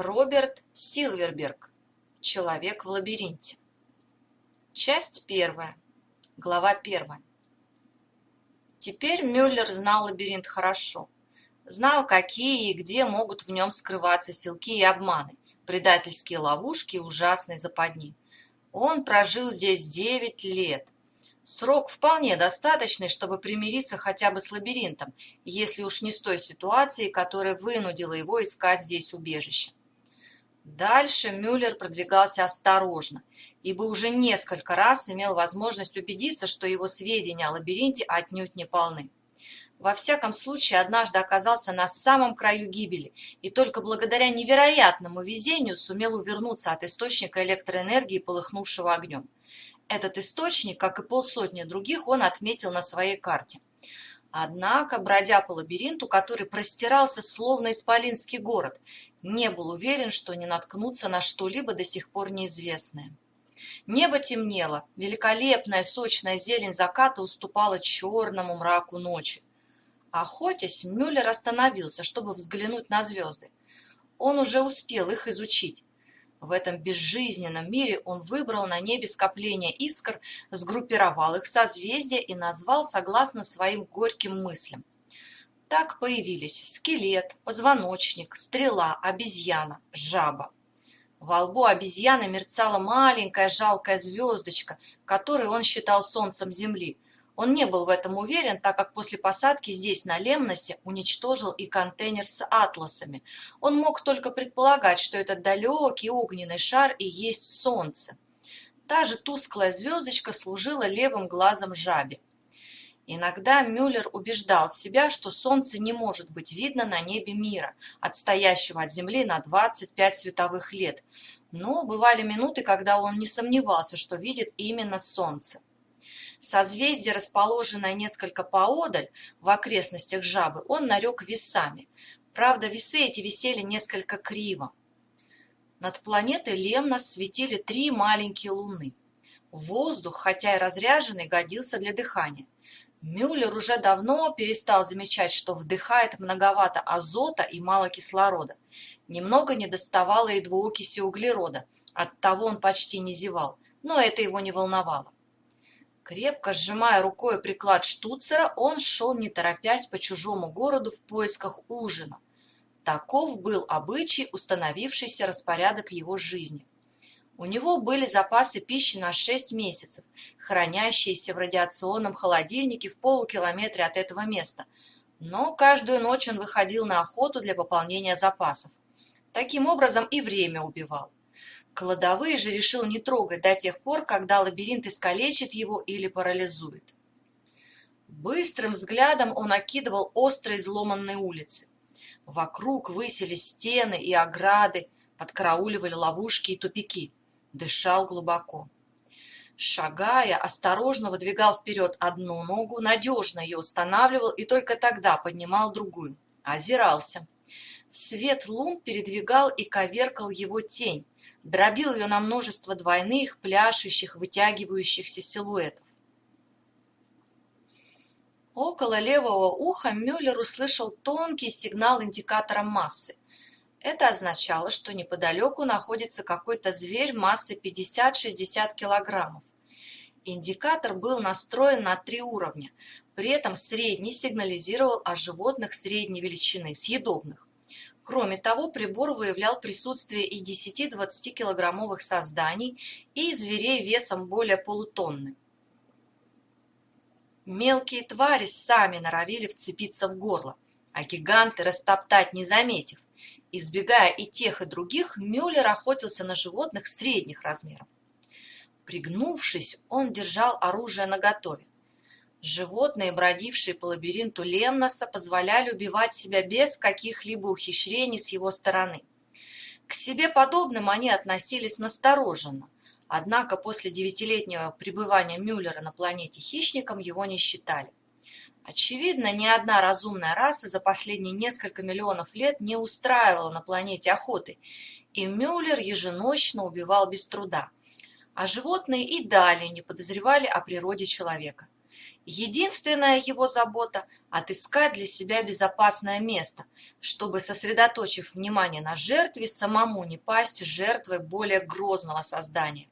Роберт Силверберг. Человек в лабиринте. Часть первая. Глава первая. Теперь Мюллер знал лабиринт хорошо. Знал, какие и где могут в нем скрываться силки и обманы, предательские ловушки и ужасные западни. Он прожил здесь девять лет – Срок вполне достаточный, чтобы примириться хотя бы с лабиринтом, если уж не с той ситуацией, которая вынудила его искать здесь убежище. Дальше Мюллер продвигался осторожно, ибо уже несколько раз имел возможность убедиться, что его сведения о лабиринте отнюдь не полны. Во всяком случае, однажды оказался на самом краю гибели и только благодаря невероятному везению сумел увернуться от источника электроэнергии, полыхнувшего огнем. Этот источник, как и полсотни других, он отметил на своей карте. Однако, бродя по лабиринту, который простирался словно исполинский город, не был уверен, что не наткнуться на что-либо до сих пор неизвестное. Небо темнело, великолепная сочная зелень заката уступала черному мраку ночи. Охотясь, Мюллер остановился, чтобы взглянуть на звезды. Он уже успел их изучить. В этом безжизненном мире он выбрал на небе скопление искр, сгруппировал их созвездия и назвал согласно своим горьким мыслям. Так появились скелет, позвоночник, стрела, обезьяна, жаба. Во лбу обезьяны мерцала маленькая жалкая звездочка, которую он считал солнцем Земли – он не был в этом уверен, так как после посадки здесь, на Лемносе, уничтожил и контейнер с атласами. Он мог только предполагать, что этот далекий огненный шар и есть Солнце. Та же тусклая звездочка служила левым глазом жабе. Иногда Мюллер убеждал себя, что Солнце не может быть видно на небе мира, отстоящего от Земли на 25 световых лет. Но бывали минуты, когда он не сомневался, что видит именно Солнце. Созвездие, расположенное несколько поодаль, в окрестностях жабы, он нарек весами. Правда, весы эти висели несколько криво. Над планетой Лемнос светили три маленькие луны. Воздух, хотя и разряженный, годился для дыхания. Мюллер уже давно перестал замечать, что вдыхает многовато азота и мало кислорода. Немного недоставало и двуокиси углерода, оттого он почти не зевал, но это его не волновало. Крепко сжимая рукой приклад штуцера, он шел, не торопясь, по чужому городу в поисках ужина. Таков был обычай, установившийся распорядок его жизни. У него были запасы пищи на 6 месяцев, хранящиеся в радиационном холодильнике в полукилометре от этого места. Но каждую ночь он выходил на охоту для пополнения запасов. Таким образом и время убивал. Кладовые же решил не трогать до тех пор, когда лабиринт искалечит его или парализует. Быстрым взглядом он окидывал острые изломанные улицы. Вокруг высились стены и ограды, подкрауливали ловушки и тупики. Дышал глубоко. Шагая, осторожно выдвигал вперед одну ногу, надежно ее устанавливал и только тогда поднимал другую. Озирался. Свет лун передвигал и коверкал его тень, дробил ее на множество двойных, пляшущих, вытягивающихся силуэтов. Около левого уха Мюллер услышал тонкий сигнал индикатора массы. Это означало, что неподалеку находится какой-то зверь массой 50-60 килограммов. Индикатор был настроен на три уровня, при этом средний сигнализировал о животных средней величины, съедобных. Кроме того, прибор выявлял присутствие и 10-20 килограммовых созданий, и зверей весом более полутонны. Мелкие твари сами норовили вцепиться в горло, а гиганты растоптать не заметив. Избегая и тех, и других, Мюллер охотился на животных средних размеров. Пригнувшись, он держал оружие наготове. Животные, бродившие по лабиринту Лемноса, позволяли убивать себя без каких-либо ухищрений с его стороны. К себе подобным они относились настороженно, однако после девятилетнего пребывания Мюллера на планете хищником его не считали. Очевидно, ни одна разумная раса за последние несколько миллионов лет не устраивала на планете охоты, и Мюллер еженочно убивал без труда, а животные и далее не подозревали о природе человека. Единственная его забота – отыскать для себя безопасное место, чтобы, сосредоточив внимание на жертве, самому не пасть жертвой более грозного создания.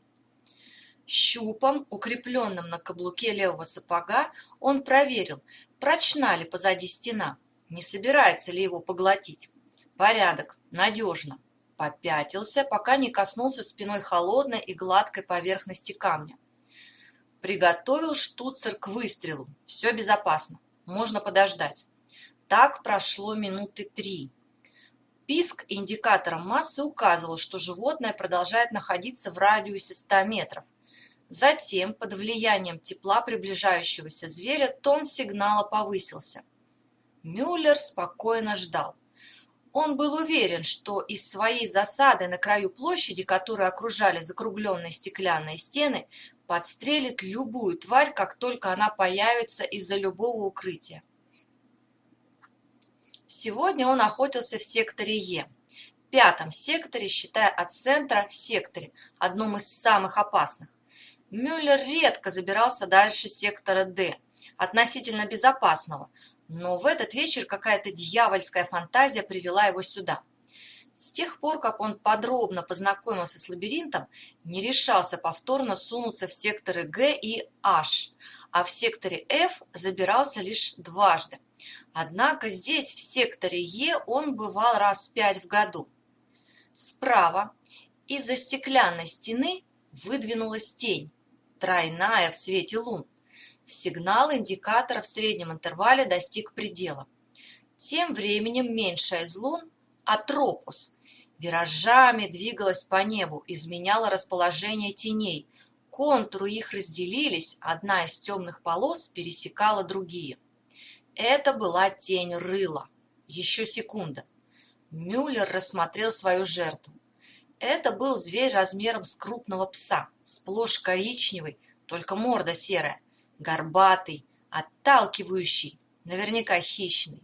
Щупом, укрепленным на каблуке левого сапога, он проверил, прочна ли позади стена, не собирается ли его поглотить. Порядок, надежно. Попятился, пока не коснулся спиной холодной и гладкой поверхности камня. Приготовил штуцер к выстрелу. Все безопасно. Можно подождать. Так прошло минуты три. Писк индикатором массы указывал, что животное продолжает находиться в радиусе 100 метров. Затем, под влиянием тепла приближающегося зверя, тон сигнала повысился. Мюллер спокойно ждал. Он был уверен, что из своей засады на краю площади, которую окружали закругленные стеклянные стены, подстрелит любую тварь, как только она появится из-за любого укрытия. Сегодня он охотился в секторе Е, пятом секторе, считая от центра секторе, одном из самых опасных. Мюллер редко забирался дальше сектора Д, относительно безопасного, но в этот вечер какая-то дьявольская фантазия привела его сюда. С тех пор, как он подробно познакомился с лабиринтом, не решался повторно сунуться в секторы Г и H, а в секторе F забирался лишь дважды. Однако здесь, в секторе Е, он бывал раз пять в году. Справа из-за стеклянной стены выдвинулась тень, тройная в свете лун. Сигнал индикатора в среднем интервале достиг предела. Тем временем меньшая из лун Атропус. Виражами двигалась по небу, изменяла расположение теней. Контуры их разделились, одна из темных полос пересекала другие. Это была тень рыла. Еще секунда. Мюллер рассмотрел свою жертву. Это был зверь размером с крупного пса, сплошь коричневый, только морда серая, горбатый, отталкивающий, наверняка хищный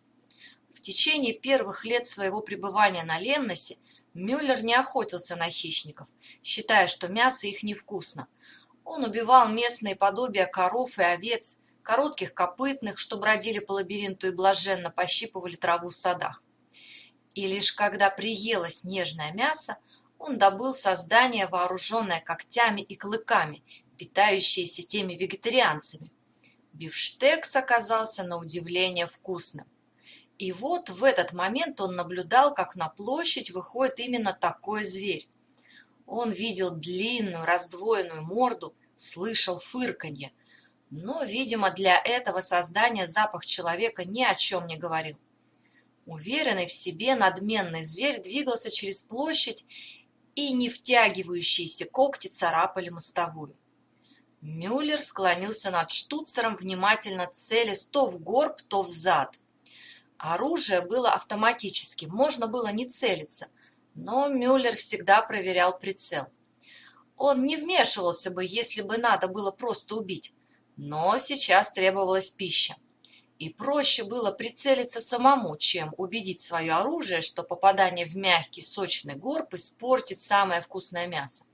течение первых лет своего пребывания на Лемносе Мюллер не охотился на хищников, считая, что мясо их невкусно. Он убивал местные подобия коров и овец, коротких копытных, что бродили по лабиринту и блаженно пощипывали траву в садах. И лишь когда приелось нежное мясо, он добыл создание, вооруженное когтями и клыками, питающееся теми вегетарианцами. Бифштекс оказался на удивление вкусным. И вот в этот момент он наблюдал, как на площадь выходит именно такой зверь. Он видел длинную раздвоенную морду, слышал фырканье, но, видимо, для этого создания запах человека ни о чем не говорил. Уверенный в себе надменный зверь двигался через площадь, и не втягивающиеся когти царапали мостовую. Мюллер склонился над штуцером, внимательно целясь то в горб, то в зад. Оружие было автоматическим, можно было не целиться, но Мюллер всегда проверял прицел. Он не вмешивался бы, если бы надо было просто убить, но сейчас требовалась пища. И проще было прицелиться самому, чем убедить свое оружие, что попадание в мягкий сочный горб испортит самое вкусное мясо.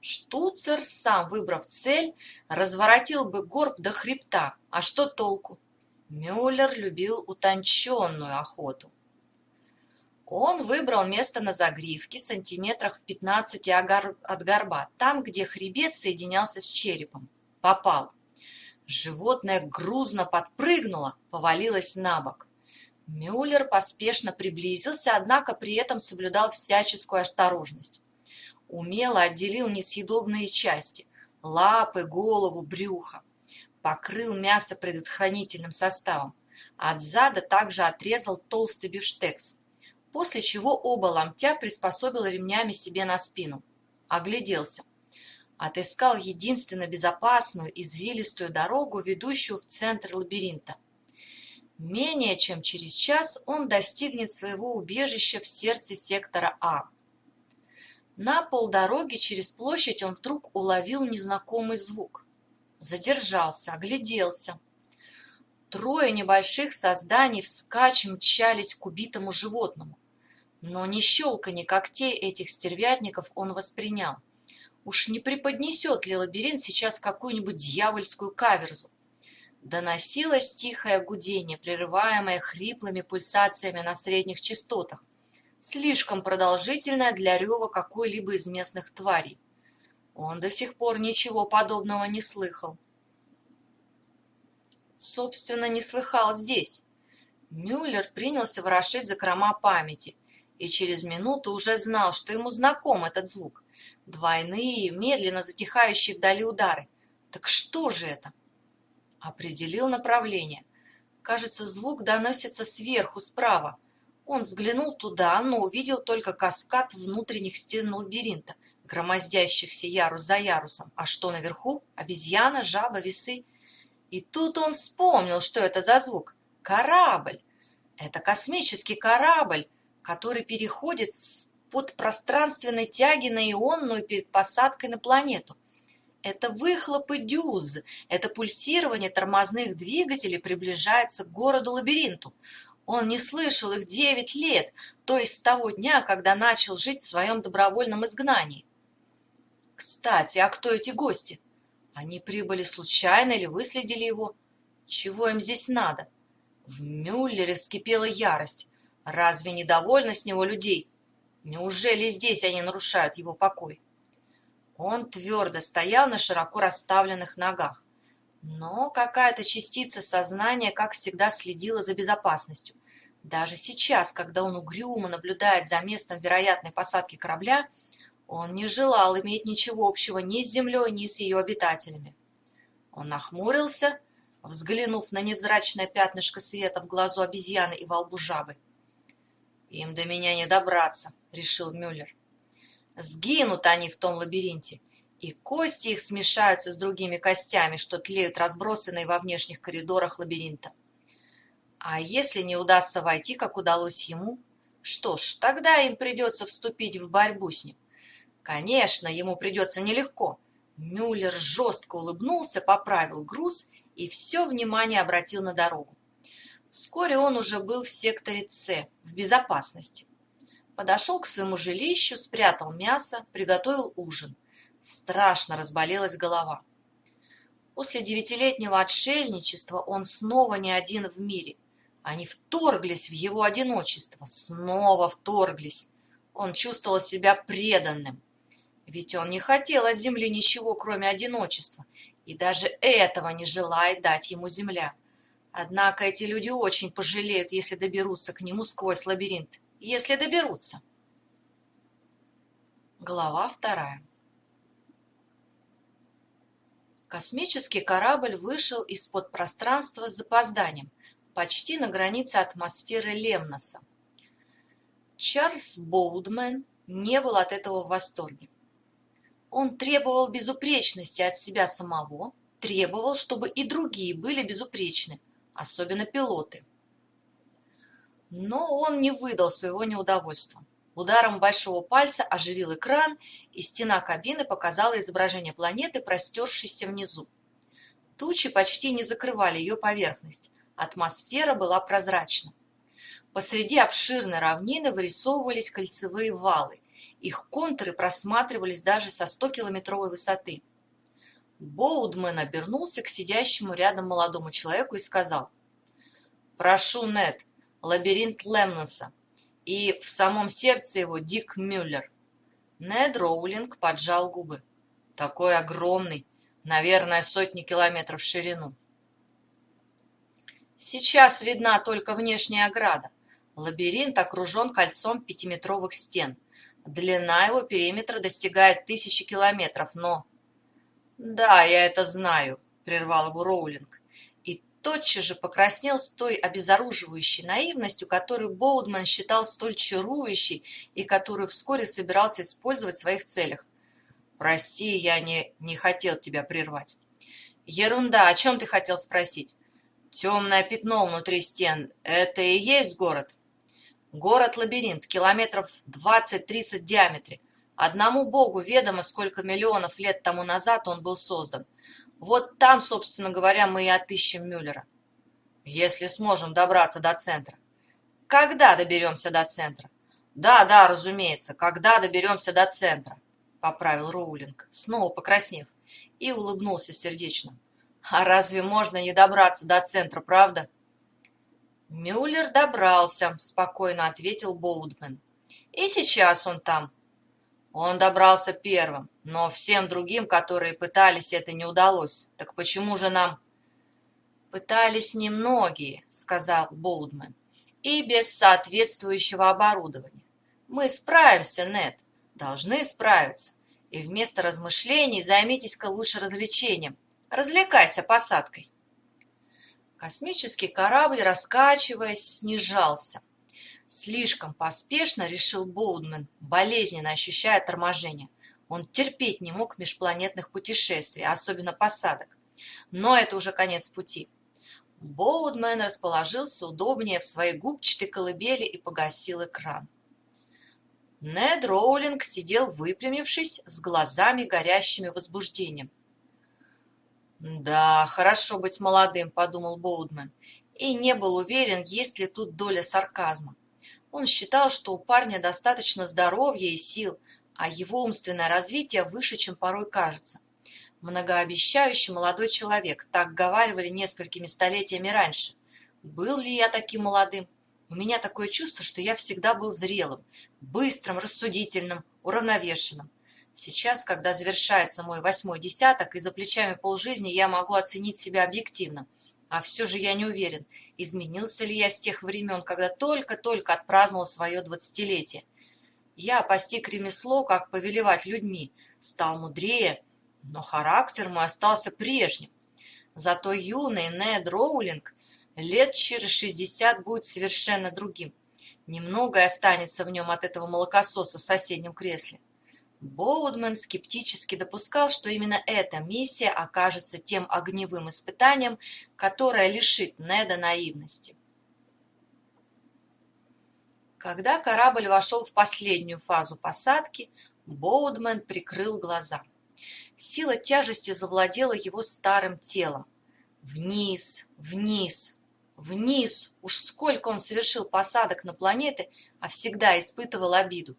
Штуцер, сам выбрав цель, разворотил бы горб до хребта, а что толку? Мюллер любил утонченную охоту. Он выбрал место на загривке сантиметрах в 15 от горба, там, где хребет соединялся с черепом. Попал. Животное грузно подпрыгнуло, повалилось на бок. Мюллер поспешно приблизился, однако при этом соблюдал всяческую осторожность. Умело отделил несъедобные части – лапы, голову, брюхо покрыл мясо предохранительным составом. От зада также отрезал толстый бифштекс, после чего оба ломтя приспособил ремнями себе на спину. Огляделся. Отыскал единственно безопасную извилистую дорогу, ведущую в центр лабиринта. Менее чем через час он достигнет своего убежища в сердце сектора А. На полдороги через площадь он вдруг уловил незнакомый звук задержался, огляделся. Трое небольших созданий вскачь мчались к убитому животному. Но не щелканье когтей этих стервятников он воспринял. Уж не преподнесет ли лабиринт сейчас какую-нибудь дьявольскую каверзу? Доносилось тихое гудение, прерываемое хриплыми пульсациями на средних частотах, слишком продолжительное для рева какой-либо из местных тварей. Он до сих пор ничего подобного не слыхал. Собственно, не слыхал здесь. Мюллер принялся ворошить закрома памяти и через минуту уже знал, что ему знаком этот звук. Двойные, медленно затихающие вдали удары. Так что же это? Определил направление. Кажется, звук доносится сверху, справа. Он взглянул туда, но увидел только каскад внутренних стен лабиринта, громоздящихся ярус за ярусом. А что наверху? Обезьяна, жаба, весы. И тут он вспомнил, что это за звук. Корабль. Это космический корабль, который переходит с подпространственной тяги на ионную перед посадкой на планету. Это выхлопы дюз, это пульсирование тормозных двигателей приближается к городу-лабиринту. Он не слышал их девять лет, то есть с того дня, когда начал жить в своем добровольном изгнании. Кстати, а кто эти гости? Они прибыли случайно или выследили его? Чего им здесь надо? В Мюллере вскипела ярость. Разве недовольны с него людей? Неужели здесь они нарушают его покой? Он твердо стоял на широко расставленных ногах. Но какая-то частица сознания, как всегда, следила за безопасностью. Даже сейчас, когда он угрюмо наблюдает за местом вероятной посадки корабля, он не желал иметь ничего общего ни с землей, ни с ее обитателями. Он нахмурился, взглянув на невзрачное пятнышко света в глазу обезьяны и во лбу жабы. «Им до меня не добраться», — решил Мюллер. Сгинут они в том лабиринте, и кости их смешаются с другими костями, что тлеют разбросанные во внешних коридорах лабиринта. А если не удастся войти, как удалось ему, что ж, тогда им придется вступить в борьбу с ним. Конечно, ему придется нелегко. Мюллер жестко улыбнулся, поправил груз и все внимание обратил на дорогу. Вскоре он уже был в секторе С, в безопасности. Подошел к своему жилищу, спрятал мясо, приготовил ужин. Страшно разболелась голова. После девятилетнего отшельничества он снова не один в мире. Они вторглись в его одиночество, снова вторглись. Он чувствовал себя преданным. Ведь он не хотел от земли ничего, кроме одиночества, и даже этого не желает дать ему земля. Однако эти люди очень пожалеют, если доберутся к нему сквозь лабиринт если доберутся. Глава вторая. Космический корабль вышел из-под пространства с запозданием, почти на границе атмосферы Лемноса. Чарльз Боудмен не был от этого в восторге. Он требовал безупречности от себя самого, требовал, чтобы и другие были безупречны, особенно пилоты – но он не выдал своего неудовольствия. Ударом большого пальца оживил экран, и стена кабины показала изображение планеты, простершейся внизу. Тучи почти не закрывали ее поверхность, атмосфера была прозрачна. Посреди обширной равнины вырисовывались кольцевые валы, их контуры просматривались даже со 100-километровой высоты. Боудмен обернулся к сидящему рядом молодому человеку и сказал, «Прошу, Нед, лабиринт Лемноса, и в самом сердце его Дик Мюллер. Нед Роулинг поджал губы. Такой огромный, наверное, сотни километров в ширину. Сейчас видна только внешняя ограда. Лабиринт окружен кольцом пятиметровых стен. Длина его периметра достигает тысячи километров, но... «Да, я это знаю», — прервал его Роулинг тотчас же покраснел с той обезоруживающей наивностью, которую Боудман считал столь чарующей и которую вскоре собирался использовать в своих целях. «Прости, я не, не хотел тебя прервать». «Ерунда, о чем ты хотел спросить?» «Темное пятно внутри стен. Это и есть город?» «Город-лабиринт, километров 20-30 в диаметре. Одному богу ведомо, сколько миллионов лет тому назад он был создан. Вот там, собственно говоря, мы и отыщем Мюллера. Если сможем добраться до центра. Когда доберемся до центра? Да, да, разумеется, когда доберемся до центра, поправил Роулинг, снова покраснев, и улыбнулся сердечно. А разве можно не добраться до центра, правда? Мюллер добрался, спокойно ответил Боудмен. И сейчас он там. Он добрался первым, но всем другим, которые пытались, это не удалось. Так почему же нам... Пытались немногие, сказал Боудмен, и без соответствующего оборудования. Мы справимся, Нед, должны справиться. И вместо размышлений займитесь-ка лучше развлечением. Развлекайся посадкой. Космический корабль, раскачиваясь, снижался. Слишком поспешно, решил Боудмен, болезненно ощущая торможение. Он терпеть не мог межпланетных путешествий, особенно посадок. Но это уже конец пути. Боудмен расположился удобнее в своей губчатой колыбели и погасил экран. Нед Роулинг сидел выпрямившись, с глазами горящими возбуждением. «Да, хорошо быть молодым», — подумал Боудмен, и не был уверен, есть ли тут доля сарказма. Он считал, что у парня достаточно здоровья и сил, а его умственное развитие выше, чем порой кажется. Многообещающий молодой человек, так говаривали несколькими столетиями раньше. Был ли я таким молодым? У меня такое чувство, что я всегда был зрелым, быстрым, рассудительным, уравновешенным. Сейчас, когда завершается мой восьмой десяток, и за плечами полжизни я могу оценить себя объективно. А все же я не уверен, изменился ли я с тех времен, когда только-только отпраздновал свое двадцатилетие. Я постиг ремесло, как повелевать людьми, стал мудрее, но характер мой остался прежним. Зато юный Нед Роулинг лет через шестьдесят будет совершенно другим. Немногое останется в нем от этого молокососа в соседнем кресле. Боудман скептически допускал, что именно эта миссия окажется тем огневым испытанием, которое лишит Неда наивности. Когда корабль вошел в последнюю фазу посадки, Боудман прикрыл глаза. Сила тяжести завладела его старым телом. Вниз, вниз, вниз. Уж сколько он совершил посадок на планеты, а всегда испытывал обиду.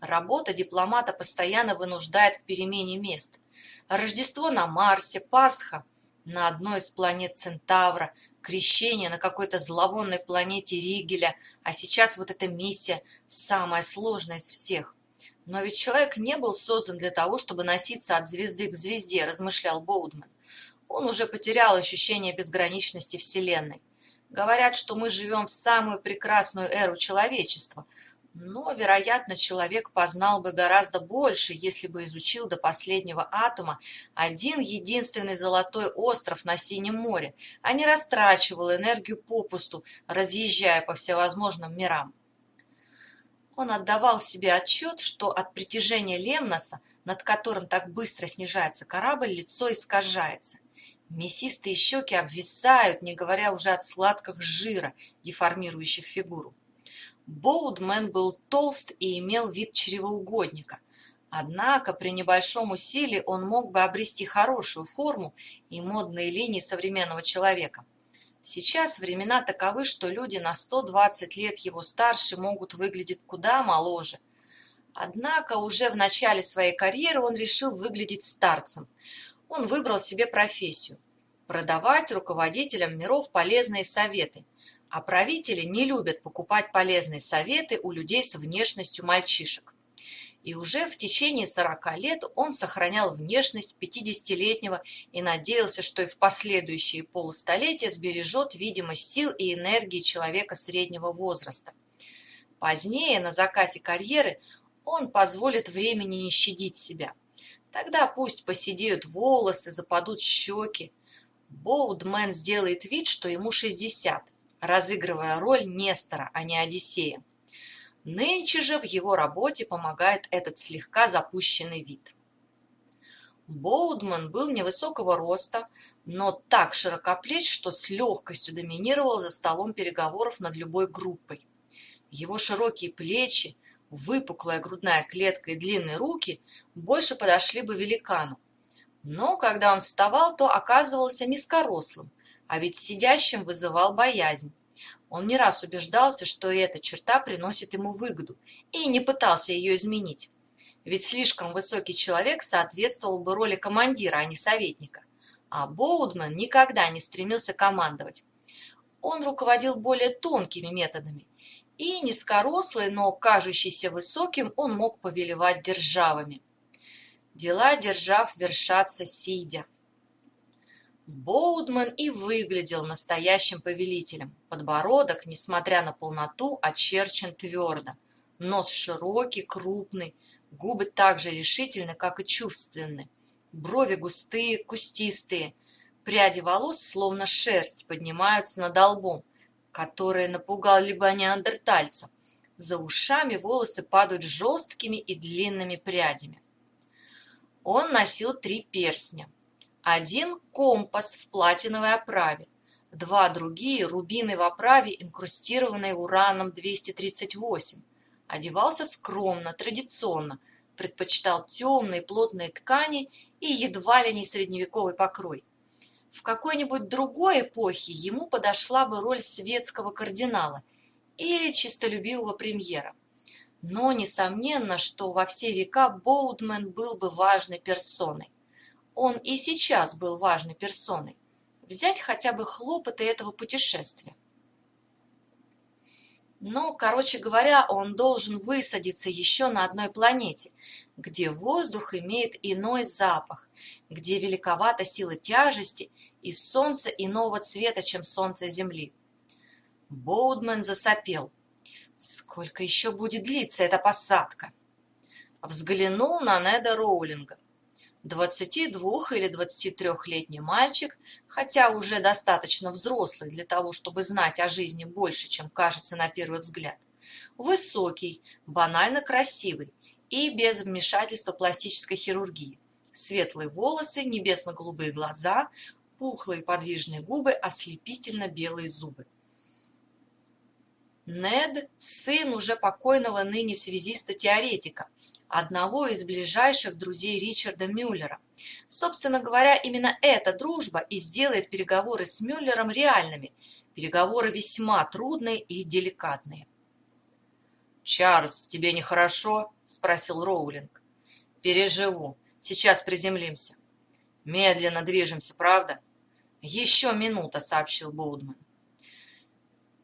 Работа дипломата постоянно вынуждает к перемене мест. Рождество на Марсе, Пасха на одной из планет Центавра, крещение на какой-то зловонной планете Ригеля, а сейчас вот эта миссия самая сложная из всех. Но ведь человек не был создан для того, чтобы носиться от звезды к звезде, размышлял Боудман. Он уже потерял ощущение безграничности Вселенной. Говорят, что мы живем в самую прекрасную эру человечества – но, вероятно, человек познал бы гораздо больше, если бы изучил до последнего атома один единственный золотой остров на Синем море, а не растрачивал энергию попусту, разъезжая по всевозможным мирам. Он отдавал себе отчет, что от притяжения Лемноса, над которым так быстро снижается корабль, лицо искажается. Мясистые щеки обвисают, не говоря уже о складках жира, деформирующих фигуру. Боудмен был толст и имел вид чревоугодника. Однако при небольшом усилии он мог бы обрести хорошую форму и модные линии современного человека. Сейчас времена таковы, что люди на 120 лет его старше могут выглядеть куда моложе. Однако уже в начале своей карьеры он решил выглядеть старцем. Он выбрал себе профессию – продавать руководителям миров полезные советы – а правители не любят покупать полезные советы у людей с внешностью мальчишек. И уже в течение 40 лет он сохранял внешность 50-летнего и надеялся, что и в последующие полустолетия сбережет видимость сил и энергии человека среднего возраста. Позднее, на закате карьеры, он позволит времени не щадить себя. Тогда пусть посидеют волосы, западут щеки. Боудмен сделает вид, что ему 60, разыгрывая роль Нестора, а не Одиссея. Нынче же в его работе помогает этот слегка запущенный вид. Боудман был невысокого роста, но так широкоплеч, что с легкостью доминировал за столом переговоров над любой группой. Его широкие плечи, выпуклая грудная клетка и длинные руки больше подошли бы великану. Но когда он вставал, то оказывался низкорослым, а ведь сидящим вызывал боязнь. Он не раз убеждался, что эта черта приносит ему выгоду, и не пытался ее изменить. Ведь слишком высокий человек соответствовал бы роли командира, а не советника. А Боудман никогда не стремился командовать. Он руководил более тонкими методами. И низкорослый, но кажущийся высоким, он мог повелевать державами. Дела держав вершатся сидя. Боудман и выглядел настоящим повелителем. Подбородок, несмотря на полноту, очерчен твердо. Нос широкий, крупный, губы так же решительны, как и чувственны. Брови густые, кустистые. Пряди волос, словно шерсть, поднимаются над лбом, который напугал либо неандертальца. За ушами волосы падают жесткими и длинными прядями. Он носил три перстня. Один компас в платиновой оправе, два другие рубины в оправе, инкрустированные ураном 238. Одевался скромно, традиционно, предпочитал темные плотные ткани и едва ли не средневековый покрой. В какой-нибудь другой эпохе ему подошла бы роль светского кардинала или чистолюбивого премьера. Но несомненно, что во все века Боудмен был бы важной персоной. Он и сейчас был важной персоной. Взять хотя бы хлопоты этого путешествия. Но, короче говоря, он должен высадиться еще на одной планете, где воздух имеет иной запах, где великовата сила тяжести и солнце иного цвета, чем солнце Земли. Боудмен засопел. Сколько еще будет длиться эта посадка? Взглянул на Неда Роулинга. 22 или 23-летний мальчик, хотя уже достаточно взрослый для того, чтобы знать о жизни больше, чем кажется на первый взгляд. Высокий, банально красивый и без вмешательства пластической хирургии. Светлые волосы, небесно-голубые глаза, пухлые подвижные губы, ослепительно белые зубы. Нед – сын уже покойного ныне связиста-теоретика, одного из ближайших друзей Ричарда Мюллера. Собственно говоря, именно эта дружба и сделает переговоры с Мюллером реальными. Переговоры весьма трудные и деликатные. «Чарльз, тебе нехорошо?» – спросил Роулинг. «Переживу. Сейчас приземлимся. Медленно движемся, правда?» «Еще минута», – сообщил Боудман.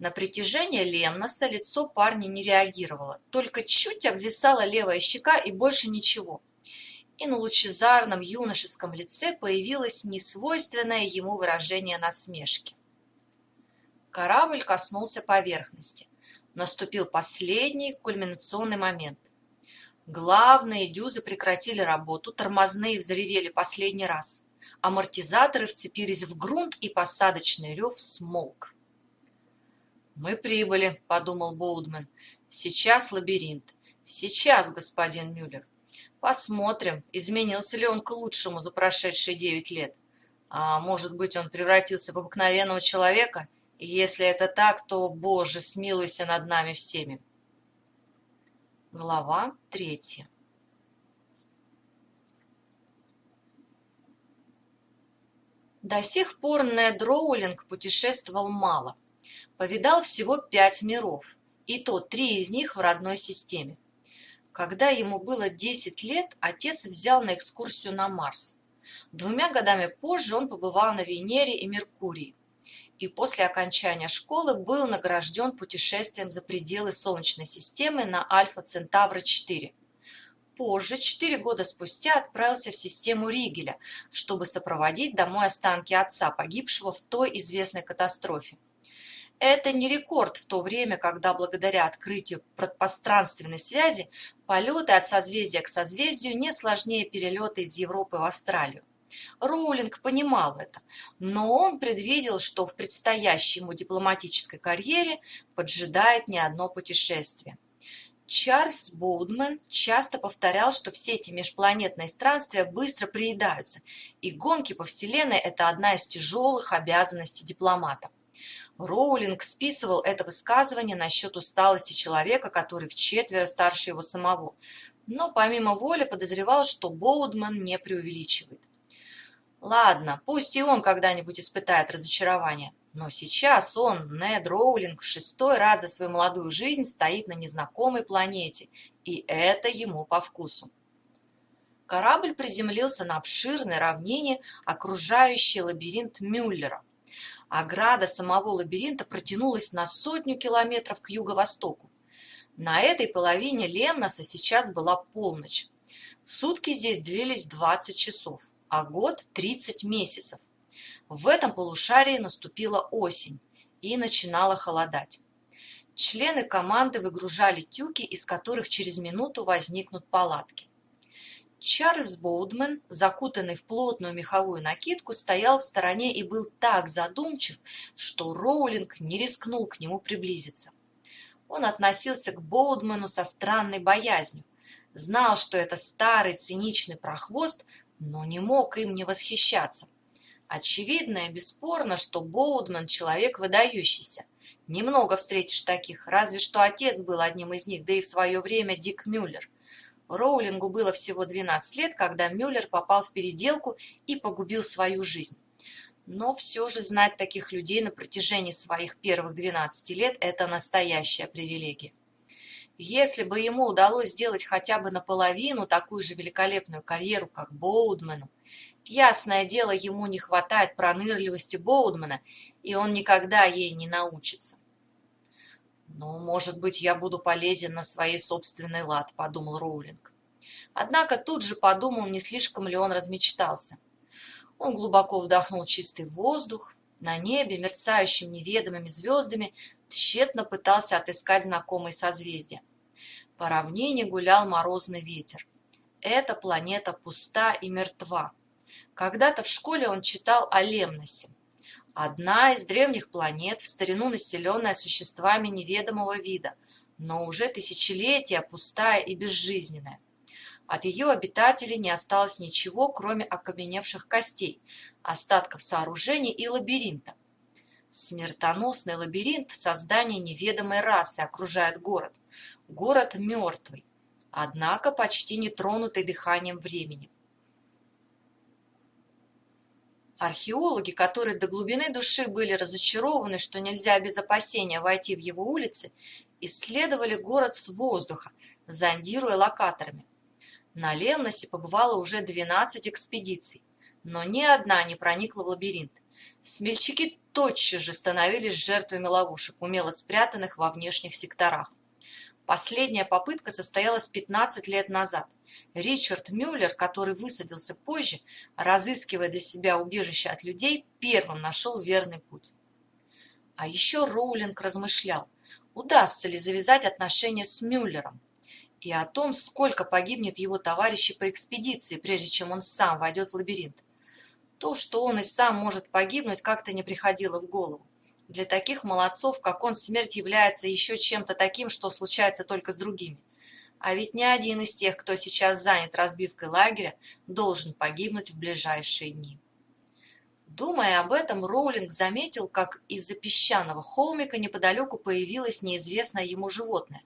На притяжение Ленноса лицо парня не реагировало, только чуть обвисала левая щека и больше ничего. И на лучезарном юношеском лице появилось несвойственное ему выражение насмешки. Корабль коснулся поверхности. Наступил последний кульминационный момент. Главные дюзы прекратили работу, тормозные взревели последний раз. Амортизаторы вцепились в грунт, и посадочный рев смолк. «Мы прибыли», — подумал Боудмен. «Сейчас лабиринт. Сейчас, господин Мюллер. Посмотрим, изменился ли он к лучшему за прошедшие девять лет. А может быть, он превратился в обыкновенного человека? И если это так, то, Боже, смилуйся над нами всеми». Глава третья. До сих пор Нед Роулинг путешествовал мало – повидал всего пять миров, и то три из них в родной системе. Когда ему было 10 лет, отец взял на экскурсию на Марс. Двумя годами позже он побывал на Венере и Меркурии. И после окончания школы был награжден путешествием за пределы Солнечной системы на Альфа Центавра-4. Позже, четыре года спустя, отправился в систему Ригеля, чтобы сопроводить домой останки отца, погибшего в той известной катастрофе. Это не рекорд в то время, когда благодаря открытию пространственной связи полеты от созвездия к созвездию не сложнее перелета из Европы в Австралию. Роулинг понимал это, но он предвидел, что в предстоящей ему дипломатической карьере поджидает не одно путешествие. Чарльз Боудмен часто повторял, что все эти межпланетные странствия быстро приедаются, и гонки по Вселенной – это одна из тяжелых обязанностей дипломата. Роулинг списывал это высказывание насчет усталости человека, который вчетверо старше его самого, но помимо воли подозревал, что Боудман не преувеличивает. Ладно, пусть и он когда-нибудь испытает разочарование, но сейчас он, Нед Роулинг, в шестой раз за свою молодую жизнь стоит на незнакомой планете, и это ему по вкусу. Корабль приземлился на обширной равнине, окружающей лабиринт Мюллера. Ограда самого лабиринта протянулась на сотню километров к юго-востоку. На этой половине Лемноса сейчас была полночь. Сутки здесь длились 20 часов, а год – 30 месяцев. В этом полушарии наступила осень и начинало холодать. Члены команды выгружали тюки, из которых через минуту возникнут палатки. Чарльз Боудмен, закутанный в плотную меховую накидку, стоял в стороне и был так задумчив, что Роулинг не рискнул к нему приблизиться. Он относился к Боудмену со странной боязнью, знал, что это старый циничный прохвост, но не мог им не восхищаться. Очевидно и бесспорно, что Боудмен человек выдающийся. Немного встретишь таких, разве что отец был одним из них, да и в свое время Дик Мюллер. Роулингу было всего 12 лет, когда Мюллер попал в переделку и погубил свою жизнь. Но все же знать таких людей на протяжении своих первых 12 лет – это настоящая привилегия. Если бы ему удалось сделать хотя бы наполовину такую же великолепную карьеру, как Боудмену, ясное дело, ему не хватает пронырливости Боудмана, и он никогда ей не научится. «Ну, может быть, я буду полезен на своей собственной лад», — подумал Роулинг. Однако тут же подумал, не слишком ли он размечтался. Он глубоко вдохнул чистый воздух. На небе, мерцающим неведомыми звездами, тщетно пытался отыскать знакомые созвездия. По равнине гулял морозный ветер. Эта планета пуста и мертва. Когда-то в школе он читал о Лемносе. Одна из древних планет, в старину населенная существами неведомого вида, но уже тысячелетия пустая и безжизненная. От ее обитателей не осталось ничего, кроме окаменевших костей, остатков сооружений и лабиринта. Смертоносный лабиринт создания неведомой расы окружает город. Город мертвый, однако почти не тронутый дыханием времени. Археологи, которые до глубины души были разочарованы, что нельзя без опасения войти в его улицы, исследовали город с воздуха, зондируя локаторами. На Лемносе побывало уже 12 экспедиций, но ни одна не проникла в лабиринт. Смельчаки тотчас же становились жертвами ловушек, умело спрятанных во внешних секторах. Последняя попытка состоялась 15 лет назад. Ричард Мюллер, который высадился позже, разыскивая для себя убежище от людей, первым нашел верный путь. А еще Роулинг размышлял, удастся ли завязать отношения с Мюллером, и о том, сколько погибнет его товарищей по экспедиции, прежде чем он сам войдет в лабиринт. То, что он и сам может погибнуть, как-то не приходило в голову. Для таких молодцов, как он, смерть является еще чем-то таким, что случается только с другими. А ведь ни один из тех, кто сейчас занят разбивкой лагеря, должен погибнуть в ближайшие дни. Думая об этом, Роулинг заметил, как из-за песчаного холмика неподалеку появилось неизвестное ему животное.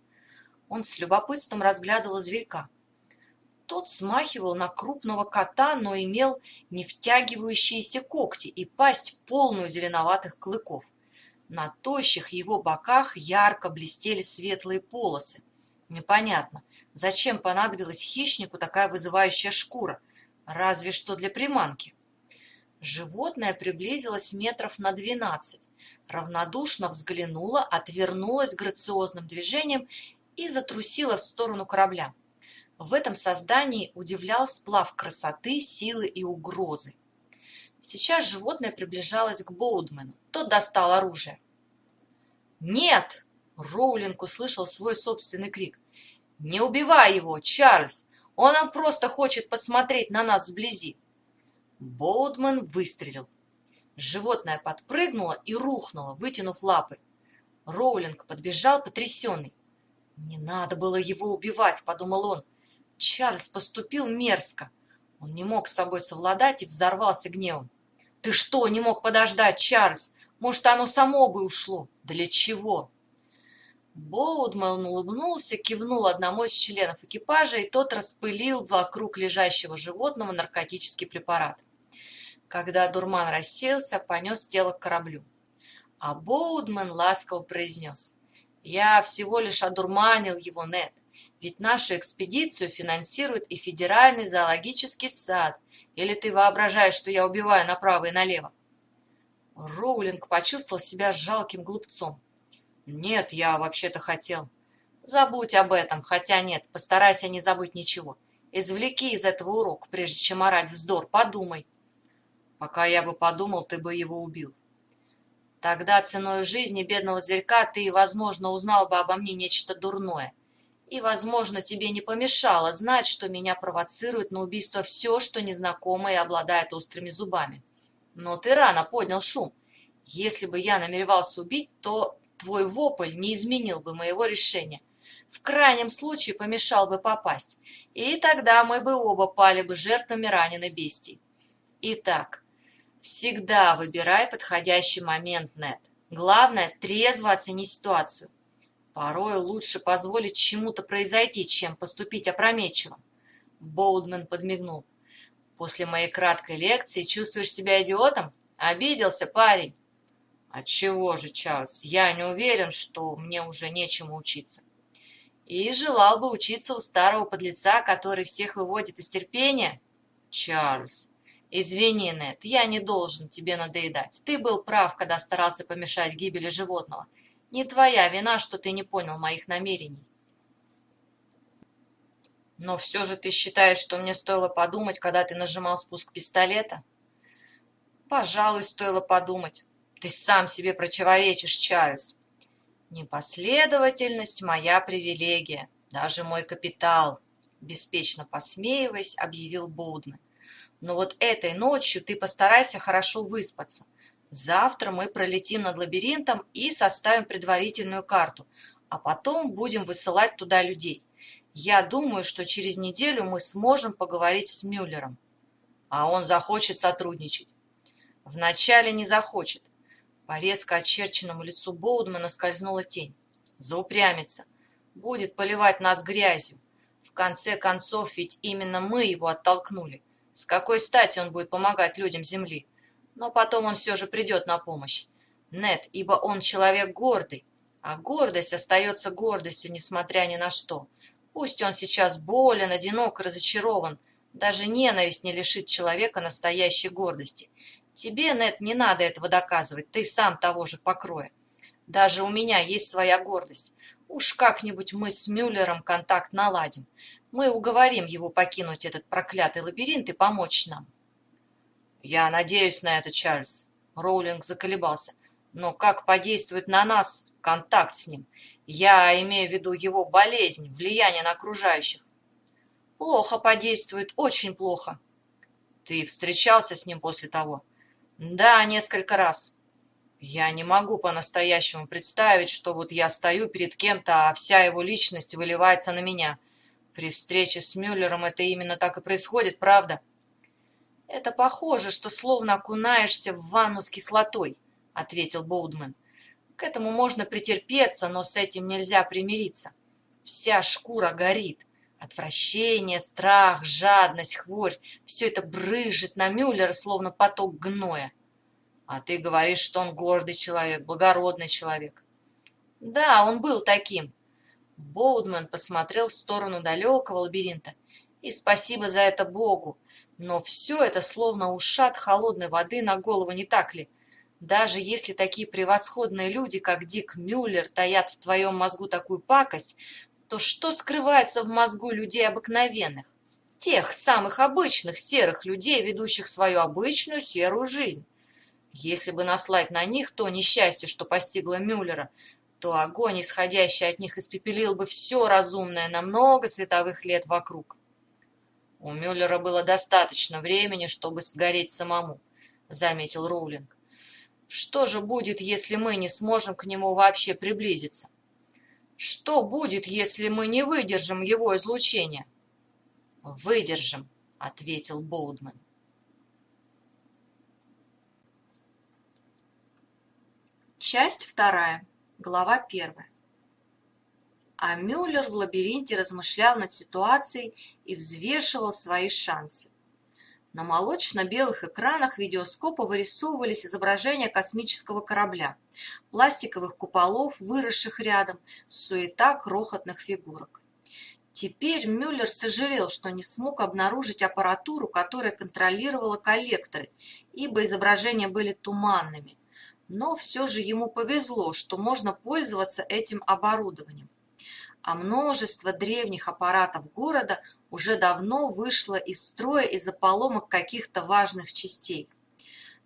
Он с любопытством разглядывал зверька. Тот смахивал на крупного кота, но имел не втягивающиеся когти и пасть полную зеленоватых клыков. На тощих его боках ярко блестели светлые полосы. Непонятно, зачем понадобилась хищнику такая вызывающая шкура, разве что для приманки. Животное приблизилось метров на двенадцать, равнодушно взглянуло, отвернулось грациозным движением и затрусило в сторону корабля. В этом создании удивлял сплав красоты, силы и угрозы. Сейчас животное приближалось к Боудмену. Тот достал оружие. «Нет!» — Роулинг услышал свой собственный крик. «Не убивай его, Чарльз! Он нам просто хочет посмотреть на нас вблизи!» Боудман выстрелил. Животное подпрыгнуло и рухнуло, вытянув лапы. Роулинг подбежал потрясенный. «Не надо было его убивать», — подумал он. Чарльз поступил мерзко. Он не мог с собой совладать и взорвался гневом. «Ты что, не мог подождать, Чарльз? Может, оно само бы ушло? Для чего?» Боудман улыбнулся, кивнул одному из членов экипажа, и тот распылил вокруг лежащего животного наркотический препарат. Когда дурман рассеялся, понес тело к кораблю. А Боудман ласково произнес. «Я всего лишь одурманил его, Нет. Ведь нашу экспедицию финансирует и Федеральный зоологический сад. Или ты воображаешь, что я убиваю направо и налево? Роулинг почувствовал себя жалким глупцом. Нет, я вообще-то хотел. Забудь об этом, хотя нет, постарайся не забыть ничего. Извлеки из этого урок, прежде чем орать вздор, подумай. Пока я бы подумал, ты бы его убил. Тогда ценой жизни бедного зверька ты, возможно, узнал бы обо мне нечто дурное. И, возможно, тебе не помешало знать, что меня провоцирует на убийство все, что незнакомое обладает острыми зубами. Но ты рано поднял шум. Если бы я намеревался убить, то твой вопль не изменил бы моего решения. В крайнем случае помешал бы попасть. И тогда мы бы оба пали бы жертвами раненой бестии. Итак, всегда выбирай подходящий момент, Нет. Главное, трезво оцени ситуацию. Порой лучше позволить чему-то произойти, чем поступить опрометчиво. Боудман подмигнул. После моей краткой лекции чувствуешь себя идиотом? Обиделся парень. Отчего же, Чарльз, я не уверен, что мне уже нечему учиться. И желал бы учиться у старого подлеца, который всех выводит из терпения? Чарльз, извини, Нет, я не должен тебе надоедать. Ты был прав, когда старался помешать гибели животного. Не твоя вина, что ты не понял моих намерений. Но все же ты считаешь, что мне стоило подумать, когда ты нажимал спуск пистолета? Пожалуй, стоило подумать. Ты сам себе противоречишь, Чарльз. Непоследовательность – моя привилегия, даже мой капитал, беспечно посмеиваясь, объявил Боудман. Но вот этой ночью ты постарайся хорошо выспаться – Завтра мы пролетим над лабиринтом и составим предварительную карту, а потом будем высылать туда людей. Я думаю, что через неделю мы сможем поговорить с Мюллером. А он захочет сотрудничать. Вначале не захочет. По резко очерченному лицу Боудмана скользнула тень. Заупрямится. Будет поливать нас грязью. В конце концов, ведь именно мы его оттолкнули. С какой стати он будет помогать людям Земли? Но потом он все же придет на помощь. Нет, ибо он человек гордый, а гордость остается гордостью, несмотря ни на что. Пусть он сейчас болен, одинок, разочарован, даже ненависть не лишит человека настоящей гордости. Тебе, Нет, не надо этого доказывать, ты сам того же покроя. Даже у меня есть своя гордость. Уж как-нибудь мы с Мюллером контакт наладим. Мы уговорим его покинуть этот проклятый лабиринт и помочь нам. «Я надеюсь на это, Чарльз», — Роулинг заколебался. «Но как подействует на нас контакт с ним? Я имею в виду его болезнь, влияние на окружающих». «Плохо подействует, очень плохо». «Ты встречался с ним после того?» «Да, несколько раз». «Я не могу по-настоящему представить, что вот я стою перед кем-то, а вся его личность выливается на меня. При встрече с Мюллером это именно так и происходит, правда?» «Это похоже, что словно окунаешься в ванну с кислотой», — ответил Боудман. «К этому можно претерпеться, но с этим нельзя примириться. Вся шкура горит. Отвращение, страх, жадность, хворь — все это брызжет на Мюллера, словно поток гноя. А ты говоришь, что он гордый человек, благородный человек. Да, он был таким. Боудман посмотрел в сторону далекого лабиринта. И спасибо за это Богу. Но все это словно ушат холодной воды на голову, не так ли? Даже если такие превосходные люди, как Дик Мюллер, таят в твоем мозгу такую пакость, то что скрывается в мозгу людей обыкновенных? Тех самых обычных серых людей, ведущих свою обычную серую жизнь. Если бы наслать на них то несчастье, что постигло Мюллера, то огонь, исходящий от них, испепелил бы все разумное на много световых лет вокруг. У Мюллера было достаточно времени, чтобы сгореть самому, заметил Роулинг. Что же будет, если мы не сможем к нему вообще приблизиться? Что будет, если мы не выдержим его излучения? Выдержим, ответил Боудман. Часть вторая, глава первая. А Мюллер в лабиринте размышлял над ситуацией и взвешивал свои шансы. На молочно-белых экранах видеоскопа вырисовывались изображения космического корабля, пластиковых куполов, выросших рядом, суета крохотных фигурок. Теперь Мюллер сожалел, что не смог обнаружить аппаратуру, которая контролировала коллекторы, ибо изображения были туманными. Но все же ему повезло, что можно пользоваться этим оборудованием. А множество древних аппаратов города уже давно вышло из строя из-за поломок каких-то важных частей.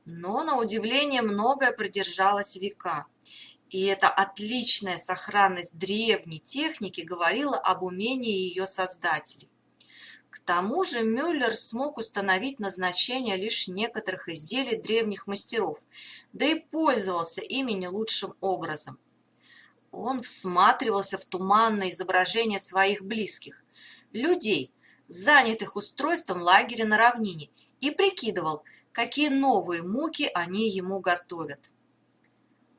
Но, на удивление, многое продержалось века. И эта отличная сохранность древней техники говорила об умении ее создателей. К тому же Мюллер смог установить назначение лишь некоторых изделий древних мастеров, да и пользовался ими не лучшим образом. Он всматривался в туманное изображение своих близких, людей, занятых устройством лагеря на равнине, и прикидывал, какие новые муки они ему готовят.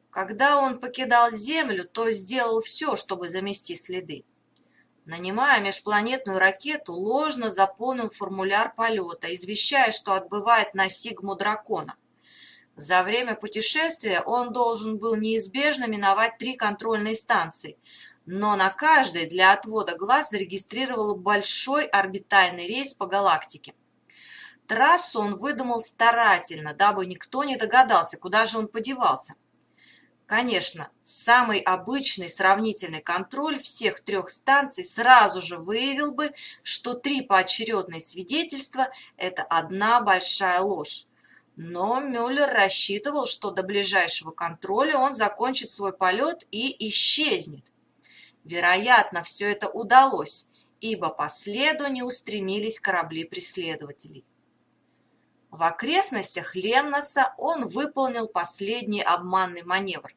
Когда он покидал Землю, то сделал все, чтобы замести следы. Нанимая межпланетную ракету, ложно заполнил формуляр полета, извещая, что отбывает на Сигму Дракона. За время путешествия он должен был неизбежно миновать три контрольные станции, но на каждой для отвода глаз зарегистрировал большой орбитальный рейс по галактике. Трассу он выдумал старательно, дабы никто не догадался, куда же он подевался. Конечно, самый обычный сравнительный контроль всех трех станций сразу же выявил бы, что три поочередные свидетельства – это одна большая ложь. Но Мюллер рассчитывал, что до ближайшего контроля он закончит свой полет и исчезнет. Вероятно, все это удалось, ибо по следу не устремились корабли преследователей. В окрестностях Ленноса он выполнил последний обманный маневр.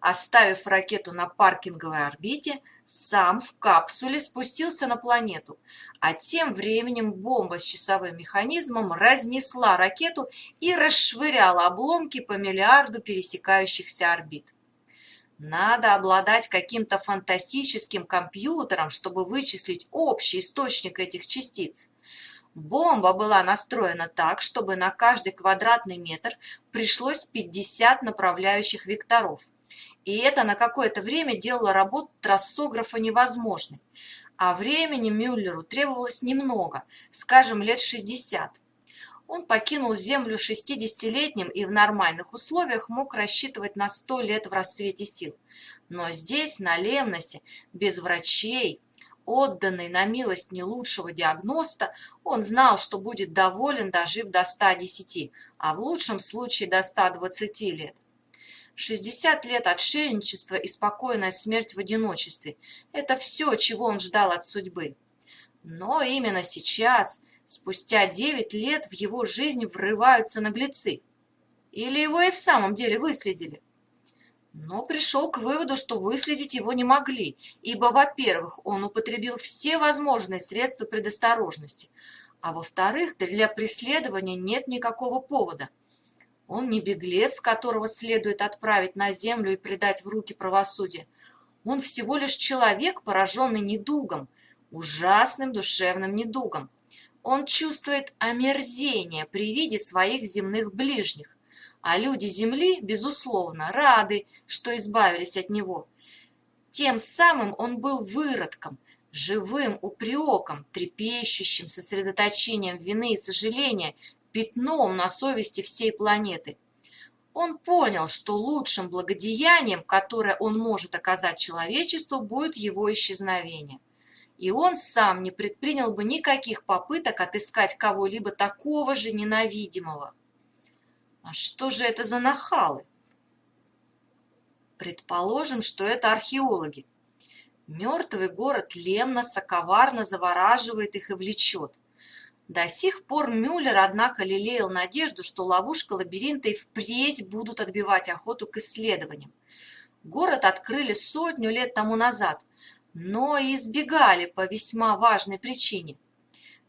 Оставив ракету на паркинговой орбите, сам в капсуле спустился на планету, а тем временем бомба с часовым механизмом разнесла ракету и расшвыряла обломки по миллиарду пересекающихся орбит. Надо обладать каким-то фантастическим компьютером, чтобы вычислить общий источник этих частиц. Бомба была настроена так, чтобы на каждый квадратный метр пришлось 50 направляющих векторов. И это на какое-то время делало работу трассографа невозможной. А времени Мюллеру требовалось немного, скажем, лет 60. Он покинул Землю 60-летним и в нормальных условиях мог рассчитывать на 100 лет в расцвете сил. Но здесь, на Лемносе, без врачей, отданный на милость не лучшего диагноста, он знал, что будет доволен, дожив до 110, а в лучшем случае до 120 лет. 60 лет отшельничества и спокойная смерть в одиночестве – это все, чего он ждал от судьбы. Но именно сейчас, спустя 9 лет, в его жизнь врываются наглецы. Или его и в самом деле выследили но пришел к выводу, что выследить его не могли, ибо, во-первых, он употребил все возможные средства предосторожности, а во-вторых, для преследования нет никакого повода. Он не беглец, которого следует отправить на землю и предать в руки правосудия. Он всего лишь человек, пораженный недугом, ужасным душевным недугом. Он чувствует омерзение при виде своих земных ближних а люди Земли, безусловно, рады, что избавились от него. Тем самым он был выродком, живым упреком, трепещущим сосредоточением вины и сожаления, пятном на совести всей планеты. Он понял, что лучшим благодеянием, которое он может оказать человечеству, будет его исчезновение. И он сам не предпринял бы никаких попыток отыскать кого-либо такого же ненавидимого. А что же это за нахалы? Предположим, что это археологи. Мертвый город Лемноса коварно завораживает их и влечет. До сих пор Мюллер, однако, лелеял надежду, что ловушка лабиринта и впредь будут отбивать охоту к исследованиям. Город открыли сотню лет тому назад, но избегали по весьма важной причине.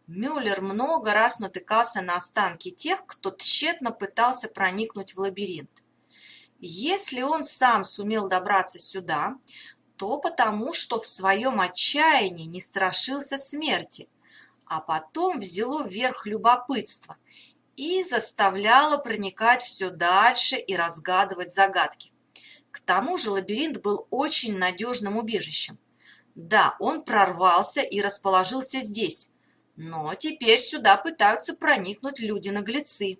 Мюллер много раз натыкался на останки тех, кто тщетно пытался проникнуть в лабиринт. Если он сам сумел добраться сюда, то потому, что в своем отчаянии не страшился смерти, а потом взяло вверх любопытство и заставляло проникать все дальше и разгадывать загадки. К тому же лабиринт был очень надежным убежищем. Да, он прорвался и расположился здесь, но теперь сюда пытаются проникнуть люди-наглецы.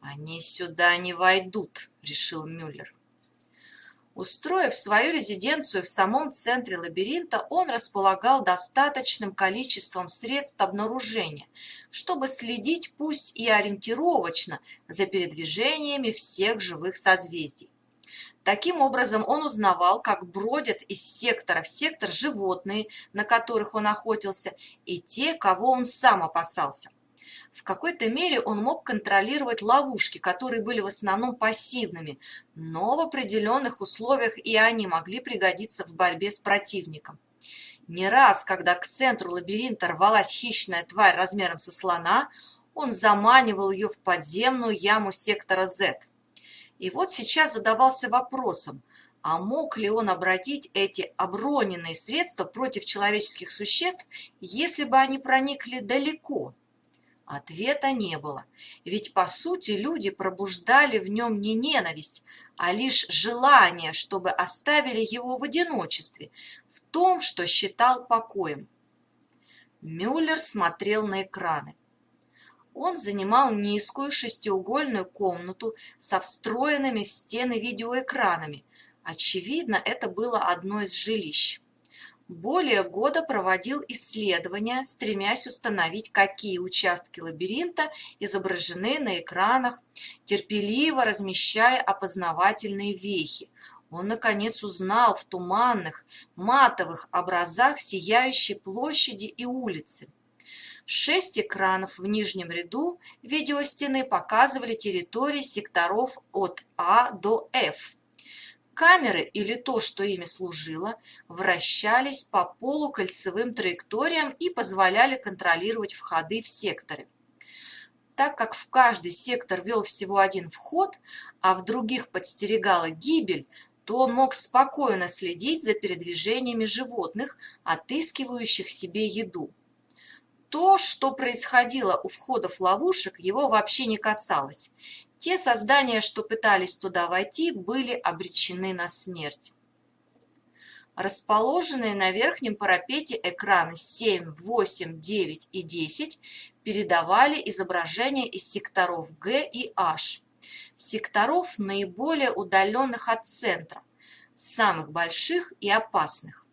«Они сюда не войдут», — решил Мюллер. Устроив свою резиденцию в самом центре лабиринта, он располагал достаточным количеством средств обнаружения, чтобы следить пусть и ориентировочно за передвижениями всех живых созвездий. Таким образом, он узнавал, как бродят из сектора в сектор животные, на которых он охотился, и те, кого он сам опасался. В какой-то мере он мог контролировать ловушки, которые были в основном пассивными, но в определенных условиях и они могли пригодиться в борьбе с противником. Не раз, когда к центру лабиринта рвалась хищная тварь размером со слона, он заманивал ее в подземную яму сектора Z. И вот сейчас задавался вопросом, а мог ли он обратить эти оброненные средства против человеческих существ, если бы они проникли далеко? Ответа не было, ведь по сути люди пробуждали в нем не ненависть, а лишь желание, чтобы оставили его в одиночестве, в том, что считал покоем. Мюллер смотрел на экраны. Он занимал низкую шестиугольную комнату со встроенными в стены видеоэкранами. Очевидно, это было одно из жилищ более года проводил исследования, стремясь установить, какие участки лабиринта изображены на экранах, терпеливо размещая опознавательные вехи. Он, наконец, узнал в туманных, матовых образах сияющей площади и улицы. Шесть экранов в нижнем ряду видеостены показывали территории секторов от А до F – Камеры, или то, что ими служило, вращались по полукольцевым траекториям и позволяли контролировать входы в секторы. Так как в каждый сектор вел всего один вход, а в других подстерегала гибель, то он мог спокойно следить за передвижениями животных, отыскивающих себе еду. То, что происходило у входов ловушек, его вообще не касалось. Те создания, что пытались туда войти, были обречены на смерть. Расположенные на верхнем парапете экраны 7, 8, 9 и 10 передавали изображения из секторов Г и H, секторов наиболее удаленных от центра, самых больших и опасных.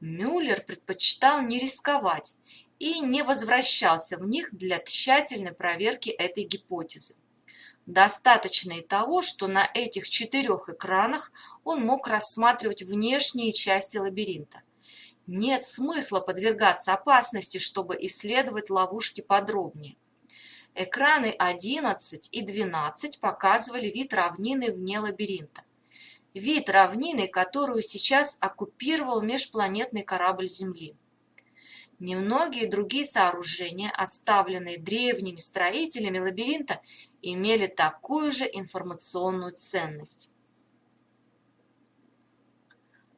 Мюллер предпочитал не рисковать и не возвращался в них для тщательной проверки этой гипотезы. Достаточно и того, что на этих четырех экранах он мог рассматривать внешние части лабиринта. Нет смысла подвергаться опасности, чтобы исследовать ловушки подробнее. Экраны 11 и 12 показывали вид равнины вне лабиринта. Вид равнины, которую сейчас оккупировал межпланетный корабль Земли. Немногие другие сооружения, оставленные древними строителями лабиринта, имели такую же информационную ценность.